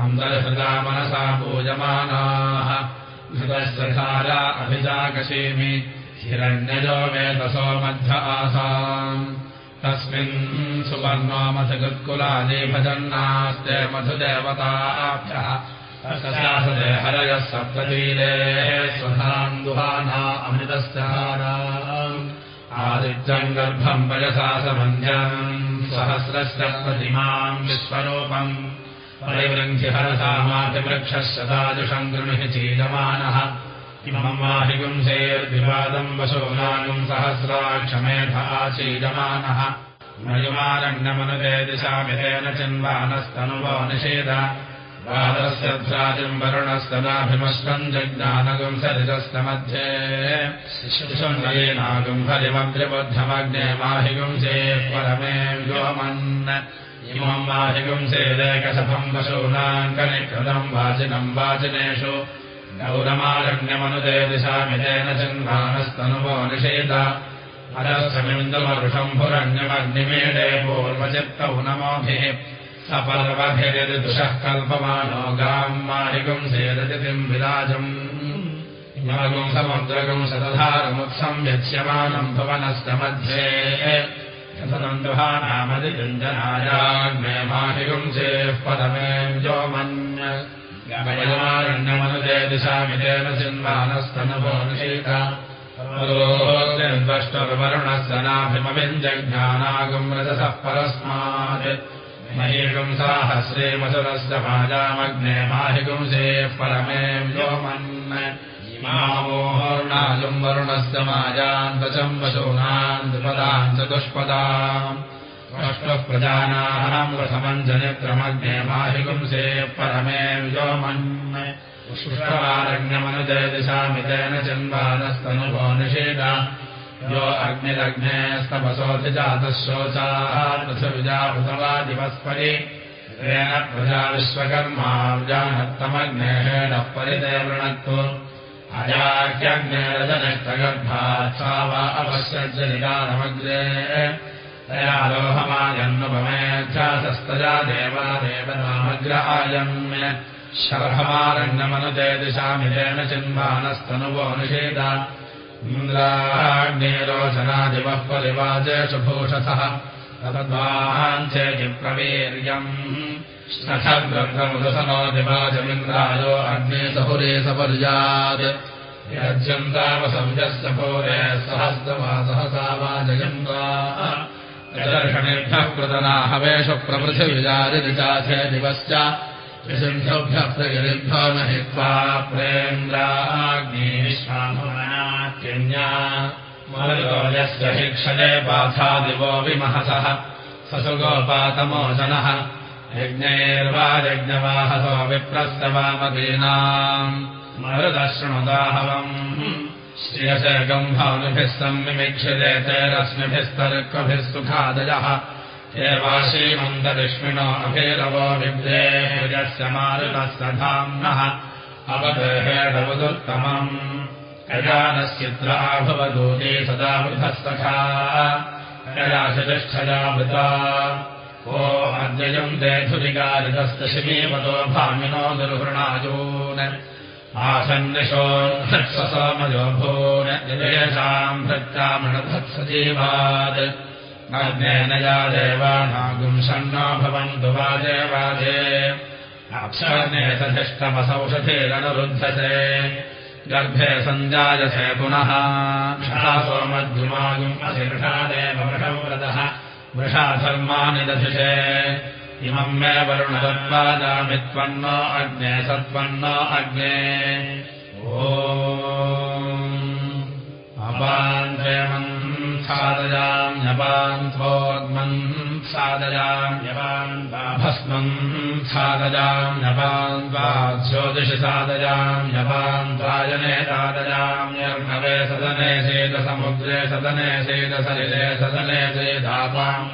अन्तर्हृदा मनसा पूजमानाः। धारा अभिजाकशीमि हिरण्यजो वेदसो मध्य आसाम्। तस्मिन् सुवर्णो मधुकृत्कुलादि भजन्नास्ते मधुदेवताभ्यः। शासते हरयः स्वधाम् दुहाना अमृतस्य हाराम् आदित्यम् गर्भम् वयसा समञ्जम् सहस्रश्च प्रतिमाम् विश्वरूपम् परिवृङ्घिहरसामातिवृक्षशताजुषम् गृणिः चीयमानः इमम् वाहिगुंसेर्विवादम् वशोनागुम् सहस्राक्षमेधा चीयमानः मयुमारण्यमनुते दिशामितेन चिन्वानस्तनुवो निषेध। बालस्य ध्राजम् वरुणस्तनाभिमश्वम् जज्ञानगुम् सरितस्तमध्ये। शिशुन्नयेनागुम् हरिमग्निबुद्धमग्ने माहिगुंसे परमे व्योमन् इमम् माहिगुंसेदेकशफम् पशूनाम् कनिकृतम् वाचिनम् वाचिनेषु गौरमारण्यमनुते दिशामितेन चिन्वानस्तनुवो निषेध। अरसमिन्दुमरुषम्भुरण्यमग्निमेडे पूर्वचित्तौ नमोभिः सपर्वभिरिदुषः कल्पमानो गाम् मारिगुंसेदतिम् विराजम्। इमगुम् समुद्रगुम् भुवनस्य मध्ये नामदिञ्जनायाग्ने माहिगुंसेः पदमे व्योमन्यमारण्यमनुदे दिशामितेन चिन्वानस्तनुभो निषेता द्वष्टुर्वरुणस्तनाभिमविञ्जज्ञानागुम् रजसः परस्मात् महीगुंसाहस्रेमसुरस्य माजामग्ने माहिगुंसे परमे व्योमन् इमामोहोर्णागुम् वरुणस्य माजान्तचम् वशूनाम् द्विपदाम् चतुष्पदाम् अष्टः प्रजानाम् रसमञ्जनित्रमग्ने माहिगुंसे परमे व्योमन् शुष्कवारण्यमनुजयदिशामितेन चन्वानस्तनुभो निषेध। यो अग्निरग्नेस्तपसोऽधिजातः शोचाः पृथिविजाभृतवा दिवस्परि तेन प्रजा विश्वकर्माव्यानत्तमग्नेहेणः परिते वृणक्तु लोहमायन्नुपमेध्यासस्तजा देवा देवनामग्र आयम्य शर्हमारण्यमनुते दिशामितेन चिन्वानस्तनुवो निषेध। इन्द्राग्नेरोचनादिवः परिवाचेषु भूषसः तद्वाञ्चेजिप्रवीर्यम् श्नखग्रन्थमुदसनो दिवाचमिन्द्रायो अग्ने सहुरे सपर्यात्। यज्यन्तावसंयस्य भूरे सहस्रमासहसा वा जयन्ता दर्शनेभ्यः कृतनाहवेषु प्रपृथिविजारिचाथे दिवश्च। विसिन्धभ्यः प्रगिरिभ्यो न हित्वा प्रेन्द्राग्निश्वामनात्यन्या मरुगोजस्य हि क्षये पाथादिवो विमहसः। ससुगोपातमोचनः। यज्ञैर्वा यज्ञवाहसो विप्रस्तवामदीनाम् मरुदशृणुदाहवम् श्रियशगम्भानुभिः संविमिक्षिते तैरश्मिभिस्तर्कभिः सुखादयः। एवाशीमन्दरिष्मिणो अभेरवो मारुतस्य धाम्नः। अवदेहेणवदुत्तमम् कजानश्चित्रा भवदूते सदा वृथस्तखा कजाशतिष्ठया वृता ओ अद्ययम् देधुरिकारितस्तशिमीवतो भामिनो दुर्हृणाजून् आसन्निशोन्समयो भून् निदेशाम् भृत्यामृणभत्सजीवात् अग्नेन या देवानागुम् सन्नो भवन्तु वाजे वाजे अक्षर्णेतधिष्टमसौषधेरनुरुद्धसे गर्भे सञ्जायसे पुनः। क्षासोमद्युमागुम् अशिर्षादेव वृषव्रतः वृषाधर्मानि दधिषे। इमम् मे वरुणदत्वादामित्पन्नो अग्ने सत्पन्नो अग्ने। ओ अपान्त्रेमन् सादयाम्यपान्त्वोग्मन् सादयाम्यपान्ताभस्मन् सादयाम्यपान्त्वा ज्योतिषि सादयाम्यपान्त्वायने सादयाम्यर्णवे सदने सेदसमुद्रे सदने सेदसलिले सदने सेदापाम्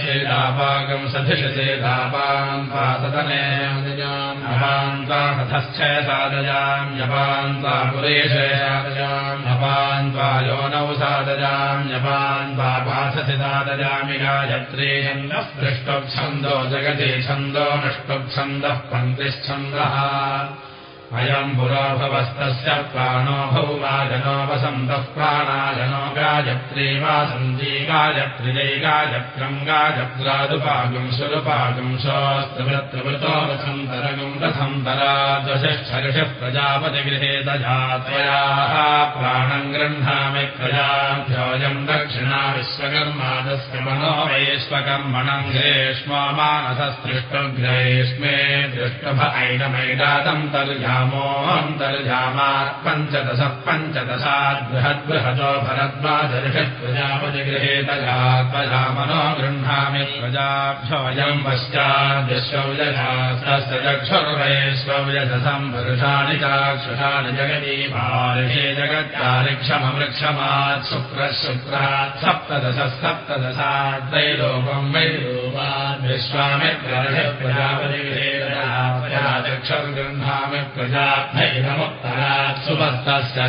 सेदापाकम् सधिषि सेदापान्त्वा सदने अपान्त्वा तथश्चय सादयाम्यपान्त्वा पुरेशे सादयाम्यपान्त्वा योनौ सादयाम्यपान्त्वा पाथसि सादयामि गायत्री छन्दः पृष्टुच्छन्दो जगति छन्दो नष्टुच्छन्दः पङ्क्तिश्छन्दः अयम् पुरोभवस्तस्य प्राणो भौवाजनो वसन्तः प्राणाजनो गायत्री वासन्ती गायत्रिजै गायत्रम् गायत्रादुपागुम् सुरुपागुम् शोऽस्त्रवृत्तवृतो रथन्तरगुम् रथन्तरा द्वषश्चर्षः प्रजापतिगृहेत जात्वयाः प्राणम् गृह्णामि प्रजाभ्योऽयम् दक्षिणा विश्वकर्मादस्य मनो वैश्वकर्मणम् ग्रेष्मो मानसस्पृष्टग्रेष्मे दृष्टभ ऐनमैडातम् तर्या पञ्चदश पञ्चदशात् बृहद्बृहतो प्रजापतिगृहेतजात्मजामनो गृह्णामि पश्चाद्यशौजशास्तस्य चक्षुर्वैश्वव्यजसम् वरुषाणि चाक्षुषाणि जगती भारषे जगत्यारिक्षमवृक्षमात् शुक्रः शुक्रात् सप्तदश वैलोकात् विश्वामित्रर्षः प्रजापतिगृहेतजा चक्षुर्गृह्णामि प्रजाभ्यैनमुत्तरात् सुभस्तस्य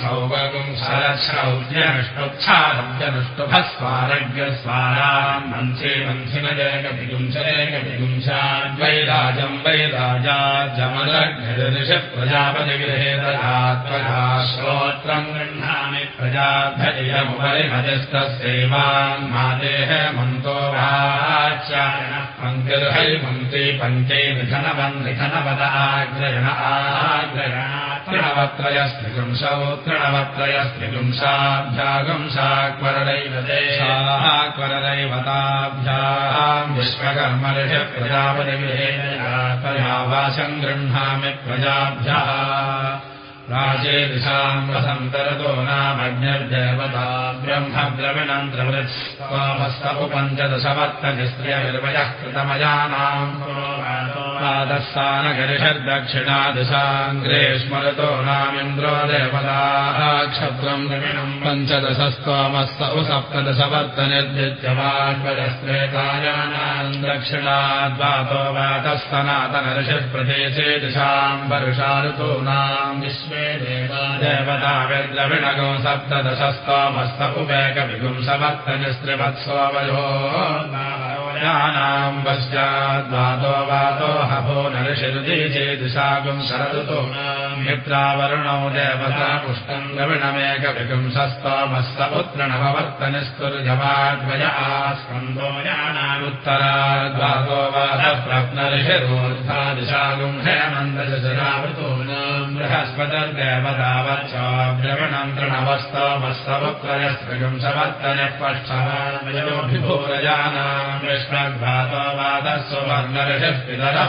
सौभगम् शरच्छौद्यनुष्टुच्छादव्यनुष्टुभस्वारज्ञस्वाराम् मन्त्रे मन्थिनजयकविगुंशरेकविगुंशाद्वैराजम् वैराजाजमलघ्निष प्रजापतिगृहे ददात्मजा श्रोत्रम् गृह्णामि प्रजाभ्ययमुपरिमजस्तस्यैवान् मादेः मन्तो मन्त्री पञ्चै निधनवन् निधनवद देशाक्वरदैवताभ्याम् विश्वकर्मर्ष प्रजापतिगृहेवासम् गृह्णामि प्रजाभ्यः। राजे दिशाम् वसन्तरतो नामज्ञर्देवता ब्रह्मद्रविणन्त्रवृत्स्वामस्तपु पञ्चदशवत्तनिस्त्रियविर्वयः कृतमयानाम् पादस्थानगरिषद्दक्षिणादिशाम् ग्रेष्मरतो नामिन्द्रो देवताः क्षत्रम् द्रविणम् पञ्चदशस्त्वामस्त उपसप्तदशवर्तनिर्दित्यवान्वयस्त्रेतायानाम् दक्षिणाद्वातो वातस्तनातनऋषिः प्रदेशे दिशाम् वर्षाऋतूनाम् विश्वे देवता विद्रविणगो सप्तदशस्तोमस्त उपेकविगुंसवर्तनिस्त्रिवत्सोवयो यानाम् पश्चाद्वातो वातो हभो नऋषिरुदि चेदिशागुम् शरदुतो मित्रावरुणौ देवता पुष्टम् द्रविणमेकविगुंसस्तोमस्त पुत्रणभवर्तनिस्तुर्जवाद्वय आस्कन्दो यानामुत्तराद्वातो वातः प्रप्नऋषिरोर्धादिशागुम् हेमन्दशरावृतो बृहस्पतिर्देवतावच्च द्रविणम् तृणवस्तोमस्तवक्रयस्त्रिगुंसवर्तनः पष्ठवाभिभूरजानाम् विष्णग्भातो वादस्व वर्णऋषिः पितरः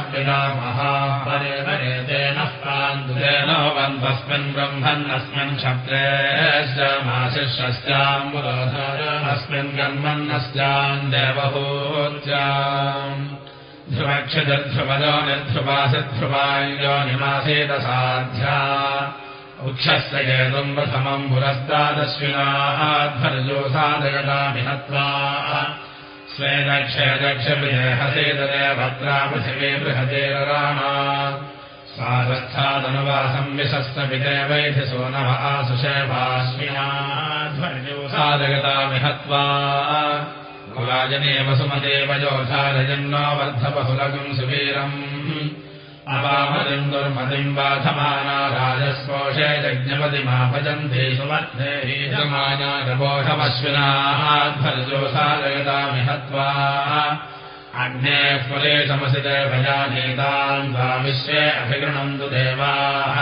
प्रान्तुतेन वन्तस्मिन् ब्रह्मन्नस्मिन् क्षत्रेश्च माशिष्यस्याम् अस्मिन् कर्मन्नस्याम् देवहूत्याम् ध्रुवक्षजध्रुवजो निर्ध्रुवासिध्रुवायो निमासेत साध्या। वृक्षस्य येतुम् प्रथमम् पुरस्तादश्विनाः ध्वर्जो साधयतामिहत्वा स्वेदक्षयदक्षविदेहसेददे भद्रा पृथिवे बृहतेरराणा स्वादस्थादनुवासम् विशस्तपिते वैधिसो नव आसुषेवाश्विना ध्वर्जो साधगतामिहत्वा कुलाजने वसुमदेव योधारजन्नो वर्धबहुलगम् सुवीरम् अपामदिम् दुर्मदिम् बाधमाना राजस्पोषे यज्ञपतिमाभजन्ते सुमर्थे हीजमानागपोषमश्विनाः ध्वर्जोसारयतामिहत्वा अग्नेः फले समसिते भजानीतान् वा विश्वे अभिगृणन्तु देवाः।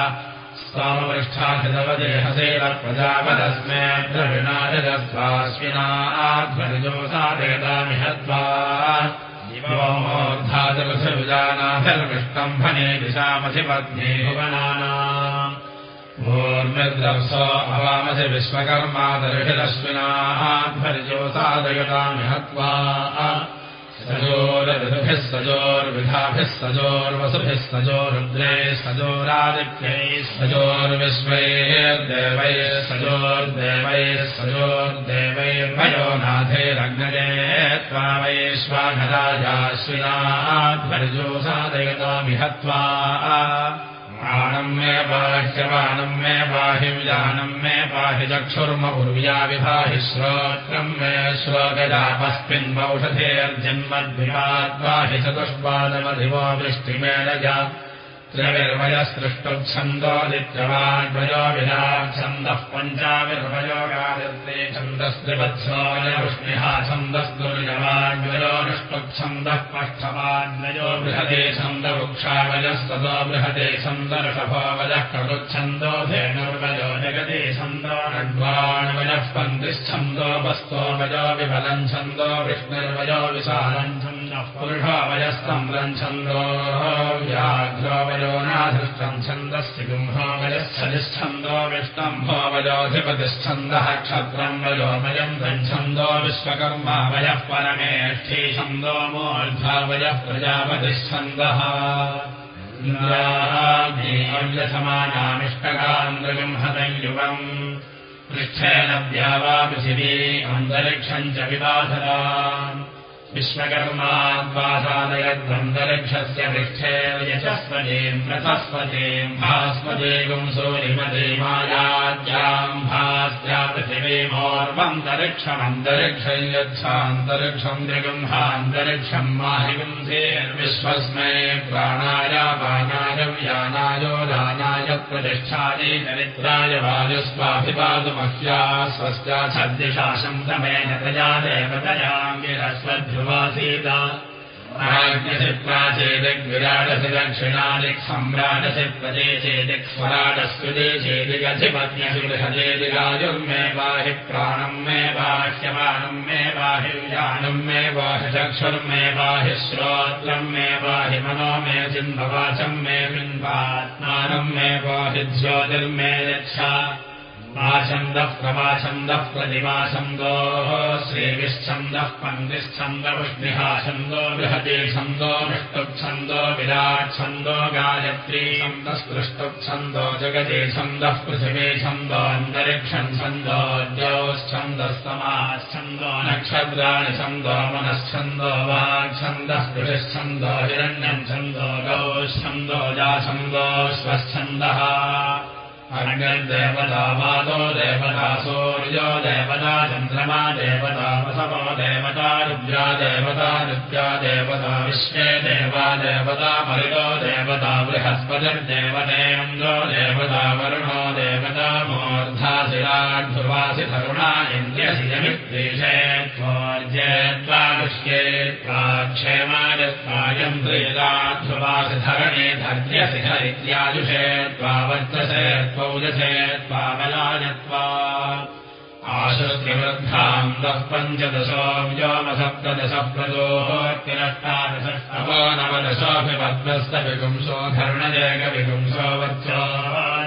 स्वामपृष्ठाधितवदेहसेन प्रजापदस्मे द्रविणाजगस्वाश्विनाध्वर्जोसादेतामिहत्वा दिवोमोर्धातपृथिविजानाभिर्विष्टम्भने दिशामधिपत्नी भुवनानाम् भूर्मिर्द्रवसो अवामसि विश्वकर्मादर्शिरश्विनाः ध्वर्जोसादयतामिहत्वा सजोरभिः सजोर्विधाभिः सजोर्वसुभिः सजोरुद्रैः सजोरादित्यैः सजोर्विश्वैर्देवैः सजोर्देवैः सजोर्देवैर्वयो नाथैरग्नजे त्वा वैश्वाघराजाश्विनाध्वर्जो सादयतामिहत्वा प्राणम् मे बाह्यमानम् मे पाहि विजानम् मे पाहि चक्षुर्म उर्व्या विभाहि श्रोत्रम् मे श्लोकजापस्मिन्वौषधेर्जन्मद्भिपाद्वाहि चतुष्पादमधिवो वृष्टिमेलजा त्र्यविर्वयसृष्टुच्छन्दोदित्यवाग्वयो विराच्छन्दः पञ्चाविर्वयोगादित्रे छन्दस्त्रिवत्सोऽयवृष्णिः छन्दस्दुर्यवाग्वयो निष्टुच्छन्दः पष्ठवाग्वयो बृहदे छन्दवृक्षावयस्ततो बृहदे छन्दर्षभोवयः क्रतुच्छन्दो धेनुर्वयो जगदे छन्दो नड्वाण्वयः पन्तिश्छन्दो वस्तो वयो विफलम् छन्दो विष्णुर्वयो विशालम् छन्दः पुरुषावयस्तम्रम् छन्दो व्याघ्रोवयो नाधृष्टम् छन्दस्य गुम्भोवयश्छदिच्छन्दो विष्णम्भोवयोधिपतिश्छन्दः क्षत्रम् वयोमयम् तच्छन्दो विश्वकर्मावयः परमेष्ठी छन्दो मूर्धावयः प्रजापतिश्छन्दः समानामिष्टकान्द्रगम्हतम् युवम् पृष्ठेन द्यावा पृथिवी अन्तरिक्षम् च विबाधरा विश्वकर्माद्वासादयद्वन्दरिक्षस्य पृष्ठे यशस्वतीम् रथस्वतीम् भास्वदेगुम् सूरिमती मायाद्याम् भास्या पृथिवीमोर्वन्तरिक्षमन्तरिक्षम् यच्छान्तरिक्षम् द्रिगुम्हान्तरिक्षम् माहिगुंसेर्विश्वस्मै प्राणाय पानाय व्यानायोदानाय प्रतिष्ठायै चरित्राय वायुस्वाभिपादुमह्या स्वस्या छद्दिशा शन्तमेन तया देवतयाङ्गिरस्वध्य प्राचेदिग्विराटसि दक्षिणादिक् सम्राटसि प्रदे चेदिक् स्वराटस्कृते चेदिगधिपत्न्यसि बृहदेदिगायुर्मे बाहि प्राणम् मे बाह्यमानम् मे बाहि व्यानम् मे बाहि चक्षुर्मे बाहि श्रोत्रम् मे बाहि मनो मे चिन्भवाचम् मे बिम्बात्मानम् मे बाहि ज्योतिर्मे यच्छा छन्दः प्रवाछन्दः प्रतिमाछन्दोः श्रीविच्छन्दः पन्दिश्छन्दवृष्णिहा छन्दो बृहते छन्दो विष्टुच्छन्दो विराट्छन्दो गायत्री छन्दस्पृष्टुच्छन्दो जगते छन्दः पृथिवे छन्दो अन्तरिक्षम् छन्दो द्यौश्छन्दस्तमाच्छन्दो नक्षत्राणि छन्दो मनश्छन्दो वाच्छन्दः पृषिच्छन्दो हिरण्यम् छन्दो गौश्छन्दो जाछन्दो स्वच्छन्दः अग्निर्देवता वादो देवता सूर्यो देवता चन्द्रमा देवता वसवो देवता रुद्रा देवता रुद्रा देवता विश्वे देवा देवता मरुदो देवता बृहस्पतिर्देवतेन्द्रो देवता वरुणो देवता मूर्धाशिराध्रुवासि तरुणा इन्द्रियसियमित्रेशे त्वोर्जेत्वादुष्ये त्वाक्षेमायत्वायम् प्रेदाध्रुवासि धरणे धर्यसि हरित्याजुषे त्वावर्तसे त्वौजसे त्वाबलायत्वा आशुतिवृद्धान्तः पञ्चदशो व्योमसप्तदश प्रदोःष्टादशो नवदशोऽभिपद्मस्तविपुंसो धर्णजयकविपुंसो वत्सो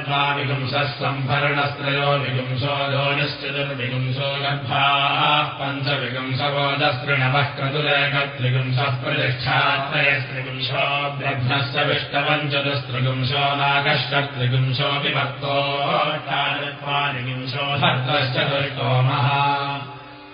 द्वाविपुंसः सम्भरणस्त्रयो विपुंसो योनिश्चतुर्विपुंसो गर्भाः पञ्चविपुंसवोदस्तृणवः क्रतुलेकत्रिपुंसः प्रतिष्ठात्रयस्त्रिपुंसो ब्रह्मस्य विष्टपञ्चदस्त्रिपुंसो नागश्चत्रिपुंसोऽपि भक्तोष्टादत्वादिपुंसो भर्तश्चतुष्टोमः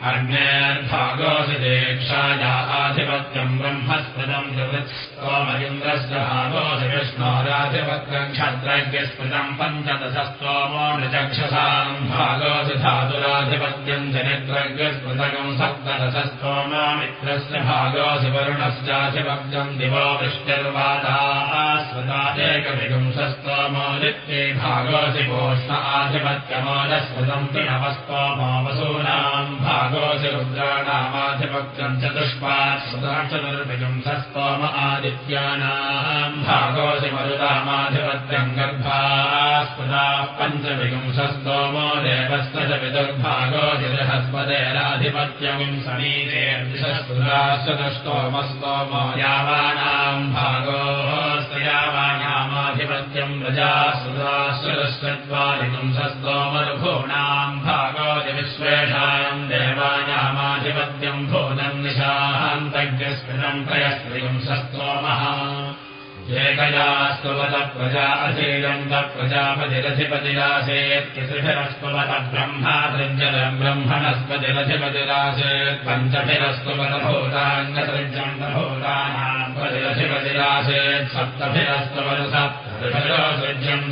अर्ग्नेर्भागोऽसि देक्षाया आधिपत्यम् ब्रह्मस्पदम् जगत्स्तोमयुन्द्रस्य भागोऽसि विष्णोराधिपत्यम् क्षत्रज्ञस्पदम् पञ्चदशस्तोमो नृचक्षसाम् भागोऽसि धातुराधिपत्यम् जनित्रज्ञस्पदकम् सप्तदशस्तोमो मित्रस्य भागोऽसि वरुणस्याधिपत्यम् दिवो वृष्टिर्वादास्वदादेकविगुंसस्तोमो नित्ये भागोऽसि गोष्ण आधिपत्यमोदस्पदम् पिणवस्तोमो वसूनाम् भागोऽसि रुद्राणामाधिपत्यम् चतुष्पात् चतुर्विगुंसस्तोम आदित्यानाम् भागोऽसि मरुदामाधिपत्यम् गर्भास्पदाः पञ्चविगुंसस्तोमो देवस्य च विदुर्भागोऽसि बृहस्पतेराधिपत्यम् समीरेर्दिशस्पदाश्चतुष्टोमस्तोमो यावानाम् भागोऽस्ति यावानामाधिपत्यम् प्रजासुदाश्चतुष्टत्वादिगुंसस्तोमरुभूणाम् भागोऽसि विश्वेषाम् देवानामाधिपत्यम् भोजम् निशान्तज्ञस्कृतम् त्रयस्त्रिगुंसस्तोमः एकयास्तुवत प्रजा अधीयन्त प्रजापतिरधिपतिरासेत्तिभिरस्तुवत ब्रह्मा तृजलम् ब्रह्मणस्पतिरधिपतिरासेत् पञ्चभिरस्तुवत भूतान्यसृजन्त भूतानाम् पतिरधिपतिरासेत् सप्तभिरस्तुवत सप्तभिरो सृज्यम्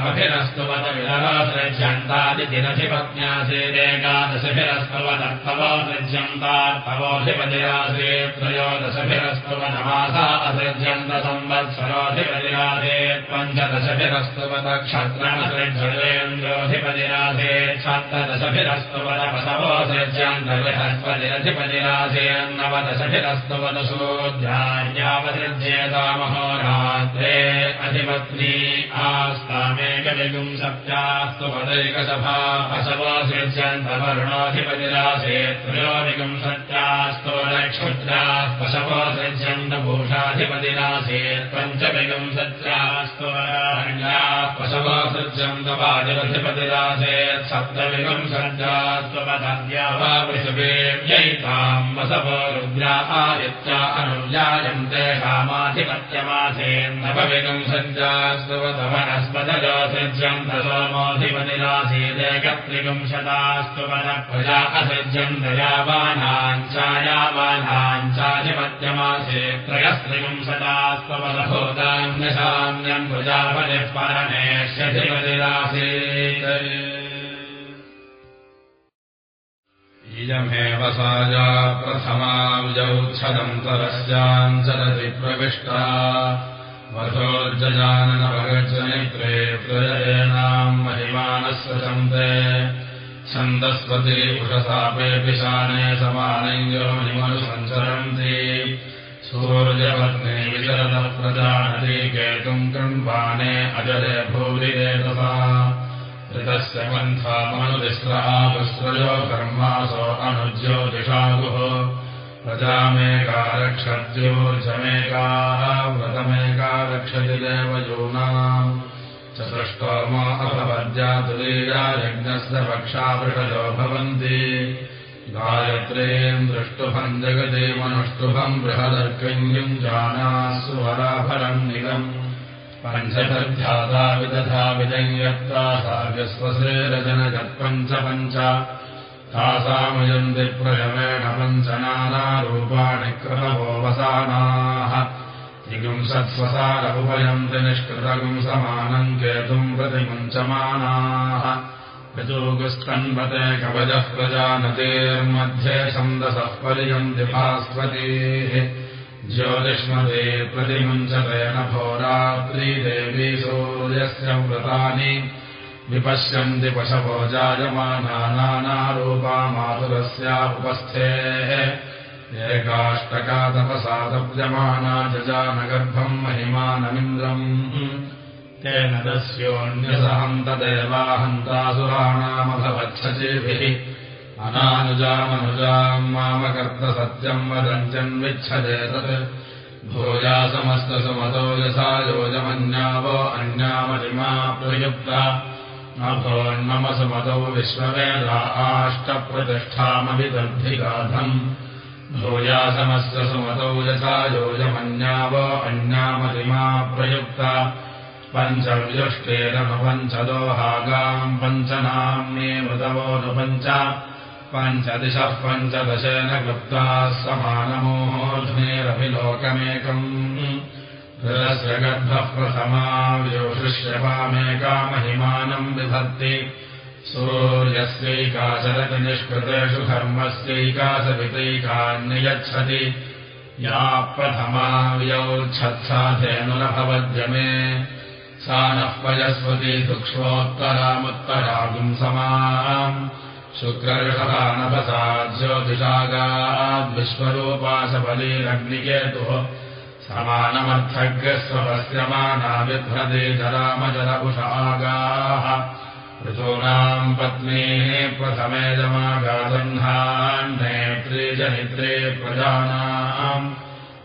दधाताधिपतिरासेन्न नवभिरस्तुवत विदरासृज्यन्तादिदिनधिपत्न्यासेदेकादशभिरस्तुवदर्थवो सृज्यन्तार्थवोऽधिपतिरासे त्रयोदशभिरस्तुवनमासा असृज्यन्त संवत्सरोऽधिपतिरासे पञ्चदशभिरस्तुवत क्षत्रमसृज्येन्द्रोऽधिपतिरासे सप्तदशभिरस्तुवत वसवो सृज्यन्त बृहस्पतिरधिपतिरासे नवदशभिरस्तुवत सूद्यार्यावसृज्येतामहोरात्रे अधिपत्नी आस्तामेकविगुम् सत्यास्तुपदैकसभा असवो सृज्यन्तवरुणाधिपतिरासे त्रयोविगुम् सत्यास्तो नक्षुद्राः पशवो सृज्यन्तभूषाधिपतिरासे पञ्चविगुम् सत्यास्तुवराण्याः पशवो सृज्यन्तवादिपतिरासे सप्तविगुम् सत्यास्त्वपदद्या वा पृथिवेव्यैताम् वसवो रुद्रा आदित्या अनुव्यायम् तेषामाधिपत्यमासे नवविगुम् शतास्तुवत प्रजा असृज्यन्त यावानाञ्चायावानाञ्चाधिपत्यमासे त्रयस्त्रिगुम् शतास्त्वपदभूतान्यशान्यम् प्रजापतिः परमेष्यधिपतिरासीत् इयमेव साजा प्रथमाविजौच्छदन्तरस्याञ्चलति प्रविष्टा वधोर्जजाननभगजनित्रे प्रजयेनाम् महिमानस्य सन्ते छन्दस्वति उषसापे पिशाने समानयो निमनुसञ्चरन्ति सूर्यपत्ने विचरदप्रजानति केतुम् कृण्वाणे अजले भूरिरेतसा ऋतस्य पन्थामनुदिस्रावस्त्रयो कर्मासो अनुज्योतिषागुः प्रजामेका रक्षद्योर्जमेकाः व्रतमेका रक्षति देवयूनाम् चतुष्टोमो अभवद्यातुलीया यज्ञस्य पक्षावृषयो भवन्ति। गायत्रीम् दृष्टुभम् जगदेवनुष्टुभम् बृहदर्कम् युञ्जानासु वराभरम् निगम् पञ्चतर्ध्याता विदधा विजयत्रा सा विश्वसेरजनजत्पञ्च पञ्च तासामयन्ति प्रयमेण पञ्चनानारूपाणि कृतवोऽवसानाः त्रिगुंसत्स्वसारमुपयन्ति निष्कृतगुम् समानम् केतुम् प्रतिमुञ्चमानाः। ऋतोगुस्तन्वते कवचः प्रजानतेर्मध्ये छन्दसः पर्यन्ति भास्वतीः। ज्योतिष्मते प्रतिमुञ्चतेन भोरात्रीदेवी सूर्यस्य व्रतानि विपश्यन्ति पशवो जायमाना नानारूपा मातुरस्या उपस्थेः एकाष्टका तपसा तप्यमाना जजानगर्भम् महिमानमिन्द्रम् तेन तस्योऽन्यसहन्तदेवाहन्तासुराणामभवच्छचेभिः अनानुजामनुजाम् मामकर्तसत्यम् वदञ्चन्विच्छदेतत् भोजासमस्तसुमतो यसा योजमन्यावो अन्यामलिमा प्रयुक्ता सुमतौ विश्ववेदा आष्टप्रतिष्ठामभिदर्धिगाधम् भूयासमस्तसुमतौ यथा योजमन्यावो अन्यामलिमा प्रयुक्ता। पञ्चव्युष्टेरनुपञ्चदोहागाम् पञ्चनाम्ये मृतवोऽनुपञ्च पञ्चदिशः पञ्चदशेन कृप्ताः समानमोहोध्मेरभिलोकमेकम् हृदस्य गर्भः प्रथमाव्योषिष्यपामेकामहिमानम् विभक्ति। सूर्यस्यैकाचरति निष्कृतेषु धर्मस्यैकासवितैकान्ययच्छति या प्रथमाव्यौच्छत्साधेनुरभवद्यमे सा नः पयस्वती सूक्ष्मोत्तरामुत्तरागुम् समाम्। शुक्रऋषभानभसा ज्योतिषागाद्विश्वरूपाशबलीरग्निकेतुः समानमर्थग्रस्वपश्यमाना बिभ्रदे जरामजलकुशागाः ऋतूनाम् पत्नीः प्रथमे जमागादह्नान्नेत्रे जनित्रे प्रजानाम्।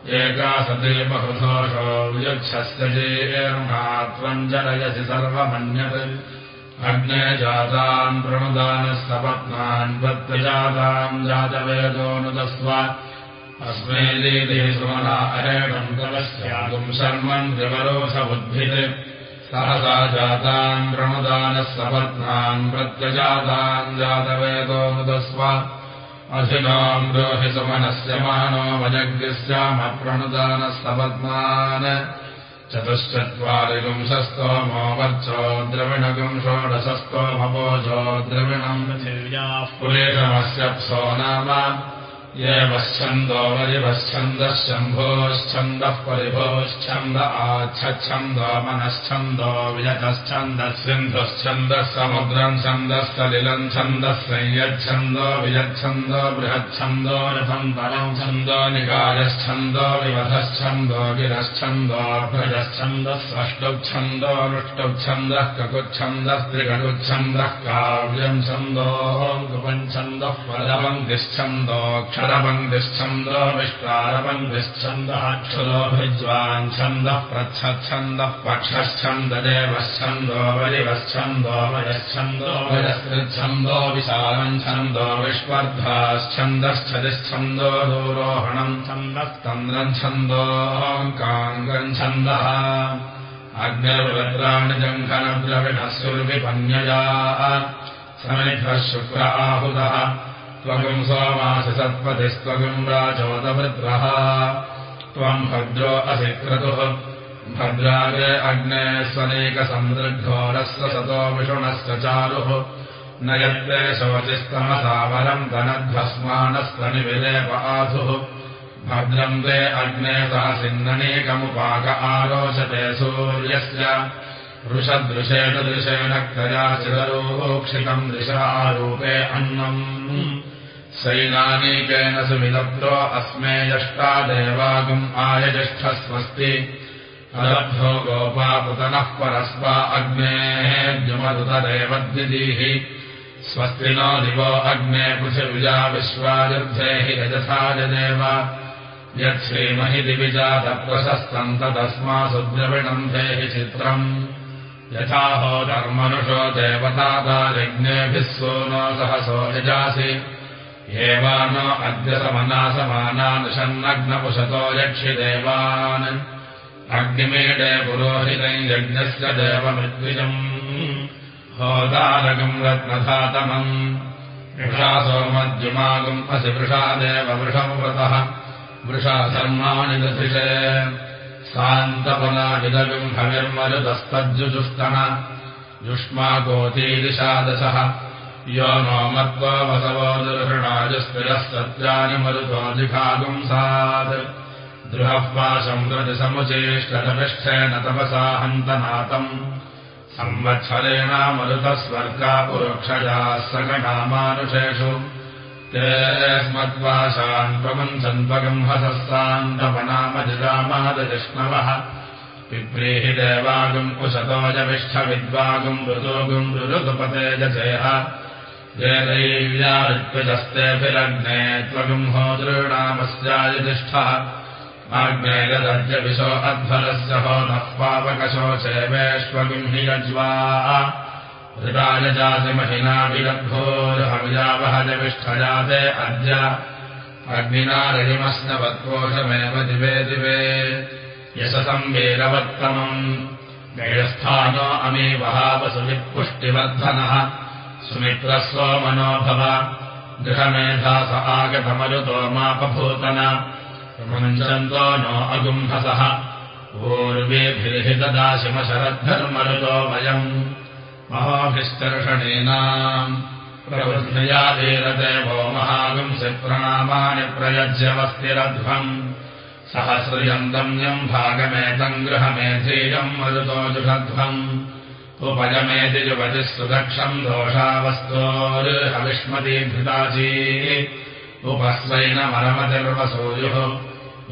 एका सते बहुदोषो वियुच्छस्य जेर्णात्वम् जलयसि सर्वमन्यत्। अग्ने जातान् प्रणुदानः सपत्नान् प्रत्यजाताम् जातवेदोऽनुदस्व अस्मे दीदे सुमना अरेणम् तवस्यागुम् शर्मन् विवरोष बुद्धित् सहसा जातान् प्रणुदानः सपत्नान् प्रत्यजातान् जातवेदोऽनुदस्व अधिनाम् द्रोहि सुमनस्य मानो वजग्स्यामप्रणुदानः सपत्नान् चतुश्चत्वारिगुंशस्तोमो वर्चो द्रविणगुं षोडशस्तोमपोजो द्रविणम्। पृथिव्याः पुरेशमस्यप्सो नाम ये वश्छन्दो वरिवश्छन्दः शम्भोश्छन्दः परिभोश्छन्द आच्छन्दो मनश्छन्दो वियतश्छन्दः सिन्धुश्छन्दः समुद्रम् छन्दस्तलिलम् छन्दः संयच्छन्दो वियच्छन्दो बृहच्छन्दो रथम् परम् छन्दो निकायश्छन्दो विवधश्छन्दो गिरश्छन्दो भ्रजश्छन्दः स्रष्टुच्छन्दो रुष्टुच्छन्दः ककुच्छन्दः त्रिकटुच्छन्दः काव्यम् छन्दोः कुपञ्छन्दः पदवङ्गिश्छन्दो क्षरवङ्गिश्छन्दो विष्टारवङ्गिश्छन्दः क्षुरोभिज्वान् छन्दः प्रच्छन्दः पक्षश्छन्ददेवश्छन्दो वरिवश्छन्दो वयश्छन्दो वयस्कृच्छन्दो विशालम् छन्दो विष्वर्धाश्छन्दश्छदिश्छन्दो दूरोहणम् छन्दस्तन्द्रम् छन्दोऽङ्काङ्गम् छन्दः अग्निर्वृद्राणि जङ्घनद्रविणस्युर्विपन्यया समिध्वः शुक्र आहुतः त्वगुम् सोमासि सत्पतिस्त्वगुम् राजोदवृद्रः। त्वम् भद्रो असि क्रतुः भद्रागे अग्ने स्वनेकसन्दृग्घोरस्य सतो विषुणश्च चारुः। न यत्ते शोचिस्तमसावरम् तनध्वस्मानस्तनिविलेप आधुः। भद्रम् ते अग्ने सहसिन्ननेकमुपाक आरोचते सूर्यस्य। वृषदृशेन दृशेन क्रया चिररोक्षितम् दृशारूपे अन्नम् सैनानीकेन सुविदप्तो अस्मे यष्टा देवागुम् आयजिष्ठस्वस्ति। अदभ्यो गोपापुतनः परस्वा अग्नेः द्युमदुतदेवद्विदीः। स्वस्ति नो दिवो अग्ने पृथिविजा विश्वायुद्धे हि रजसा जदेव यच्छ्रीमहि दिविजातप्रशस्तम् तदस्मासु द्रविणम् देहि चित्रम्। यथाहो धर्मनुषो देवतादायज्ञेभिः सो नो सहसो यजासि एवानो अद्य समनासमानानुषन्नग्नपुषतो यक्षि देवान्। अग्निमेडे पुरोहितम् यज्ञस्य देवमद्विजम् होदारगम् रत्नधातमम्। वृषा सोमद्युमागम् असि वृषादेव वृषव्रतः वृषा धर्माणि दधिषे। सान्तपुनाविदगम् हविर्मरुदस्तज्जुजुष्टन। युष्माकोतीदिशादशः यो नो मत्वा वसवो दुर्हृणाजुस्त्रियः सत्यानि मरुतोऽधिकागुंसात् द्रुहः पाशम् प्रतिसमुचेष्टतमिष्ठेन तपसा हन्तनातम् संवत्सरेण मरुतः स्वर्गा पुरुक्षजाः सकणामानुषेषु ते स्मद्वाशान् प्रमञ्चन्त्वगम् हसस्तान्तपनामजिरामादजिष्णवः पिप्रीहि देवागुम् कुशतोजविष्ठविद्वागुम् ऋतोगुम् ऋरुतुपते जसेह जयदैव्याऋत्वजस्तेऽभिरग्ने त्वगुम् होदॄणामस्यायुतिष्ठः आग्नेयदद्यविशो अध्वरस्य हो नः पावकशोचेवेष्वगुम् हि यज्वा हृदायजासि महिना विलब्धोर्हविजावहजविष्ठजाते अद्य अग्निना रहिमस्नवत्कोशमेव दिवे दिवे। यशसम् वीरवत्तमम् गैरस्थानो अमी वहावसुवित्पुष्टिवर्धनः सुमित्रस्वो मनोभव गृहमेधा स आगतमरुतो मापभूतन। प्रमुञ्चन्तो नो अगुम्भसः। प्रवृद्धया वीरते वो महागुंसि प्रणामानि प्रयज्यवस्तिरध्वम्। सहस्रियन्तम्यम् भागमेतम् गृहमेधीयम् मरुतो जुषध्वम् उपजमेति युवतिः सुदक्षम् दोषावस्तोर्हविष्मतीभृताची उपस्वैनमरमतिर्वसूयुः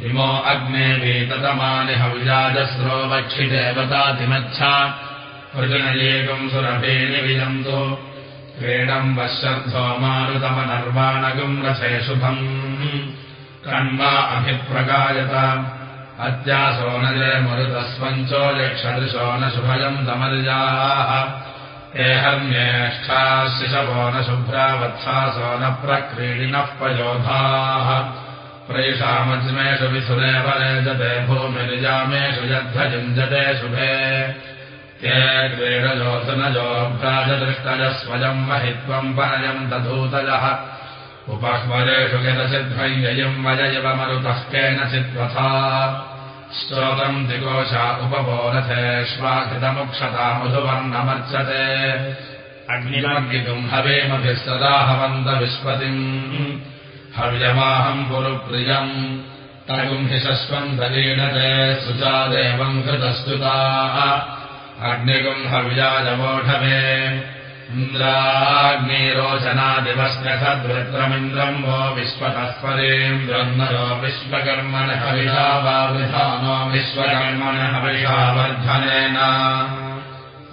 इमो अग्ने वीततमानि हविजाजस्रो वक्षिदेवतातिमच्छा वृजनयेकम् सुरभेणि विजन्तु। क्रीडम् वश्यर्थो मारुतमनर्वाणगुम् रथे शुभम् कण्वा अभिप्रगायत अत्यासो न जय मरुतस्वञ्चो यक्षदृशो न प्रक्रीडिनः पयोधाः। प्रैषामज्मेषु विसुरेव रेजते भूमिरिजामेषु यद्धयुञ्जते शुभे। ते क्रीडजोऽसुनजोऽभ्राजदृष्टजः स्वयम् महित्वम् परयम् दधूतजः उपह्वरेषु यदसिध्वम् ययम् वय इव मरुतः केनचित्वथा स्तोत्रम् दिकोशा उपबोधेष्वाकृतमुक्षता मधुवर्णमर्चते। अग्निमग्नितुम् हवेमभिः सदा हवन्तविष्पतिम् हव्यमाहम् पुरुप्रियम् तगुम् हि शश्वम् दलीणते सुचादेवम् कृतस्तुताः। अग्निगुम् हव्याजवोढवे इन्द्राग्निरोचनादिवस्यखद्वृत्रमिन्द्रम् वो विश्वतःपरेन्द्रम् नरो विश्वकर्मण हविषा वा वृधानो विश्वकर्मण हविषा वर्धनेन।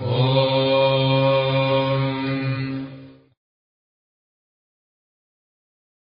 ओ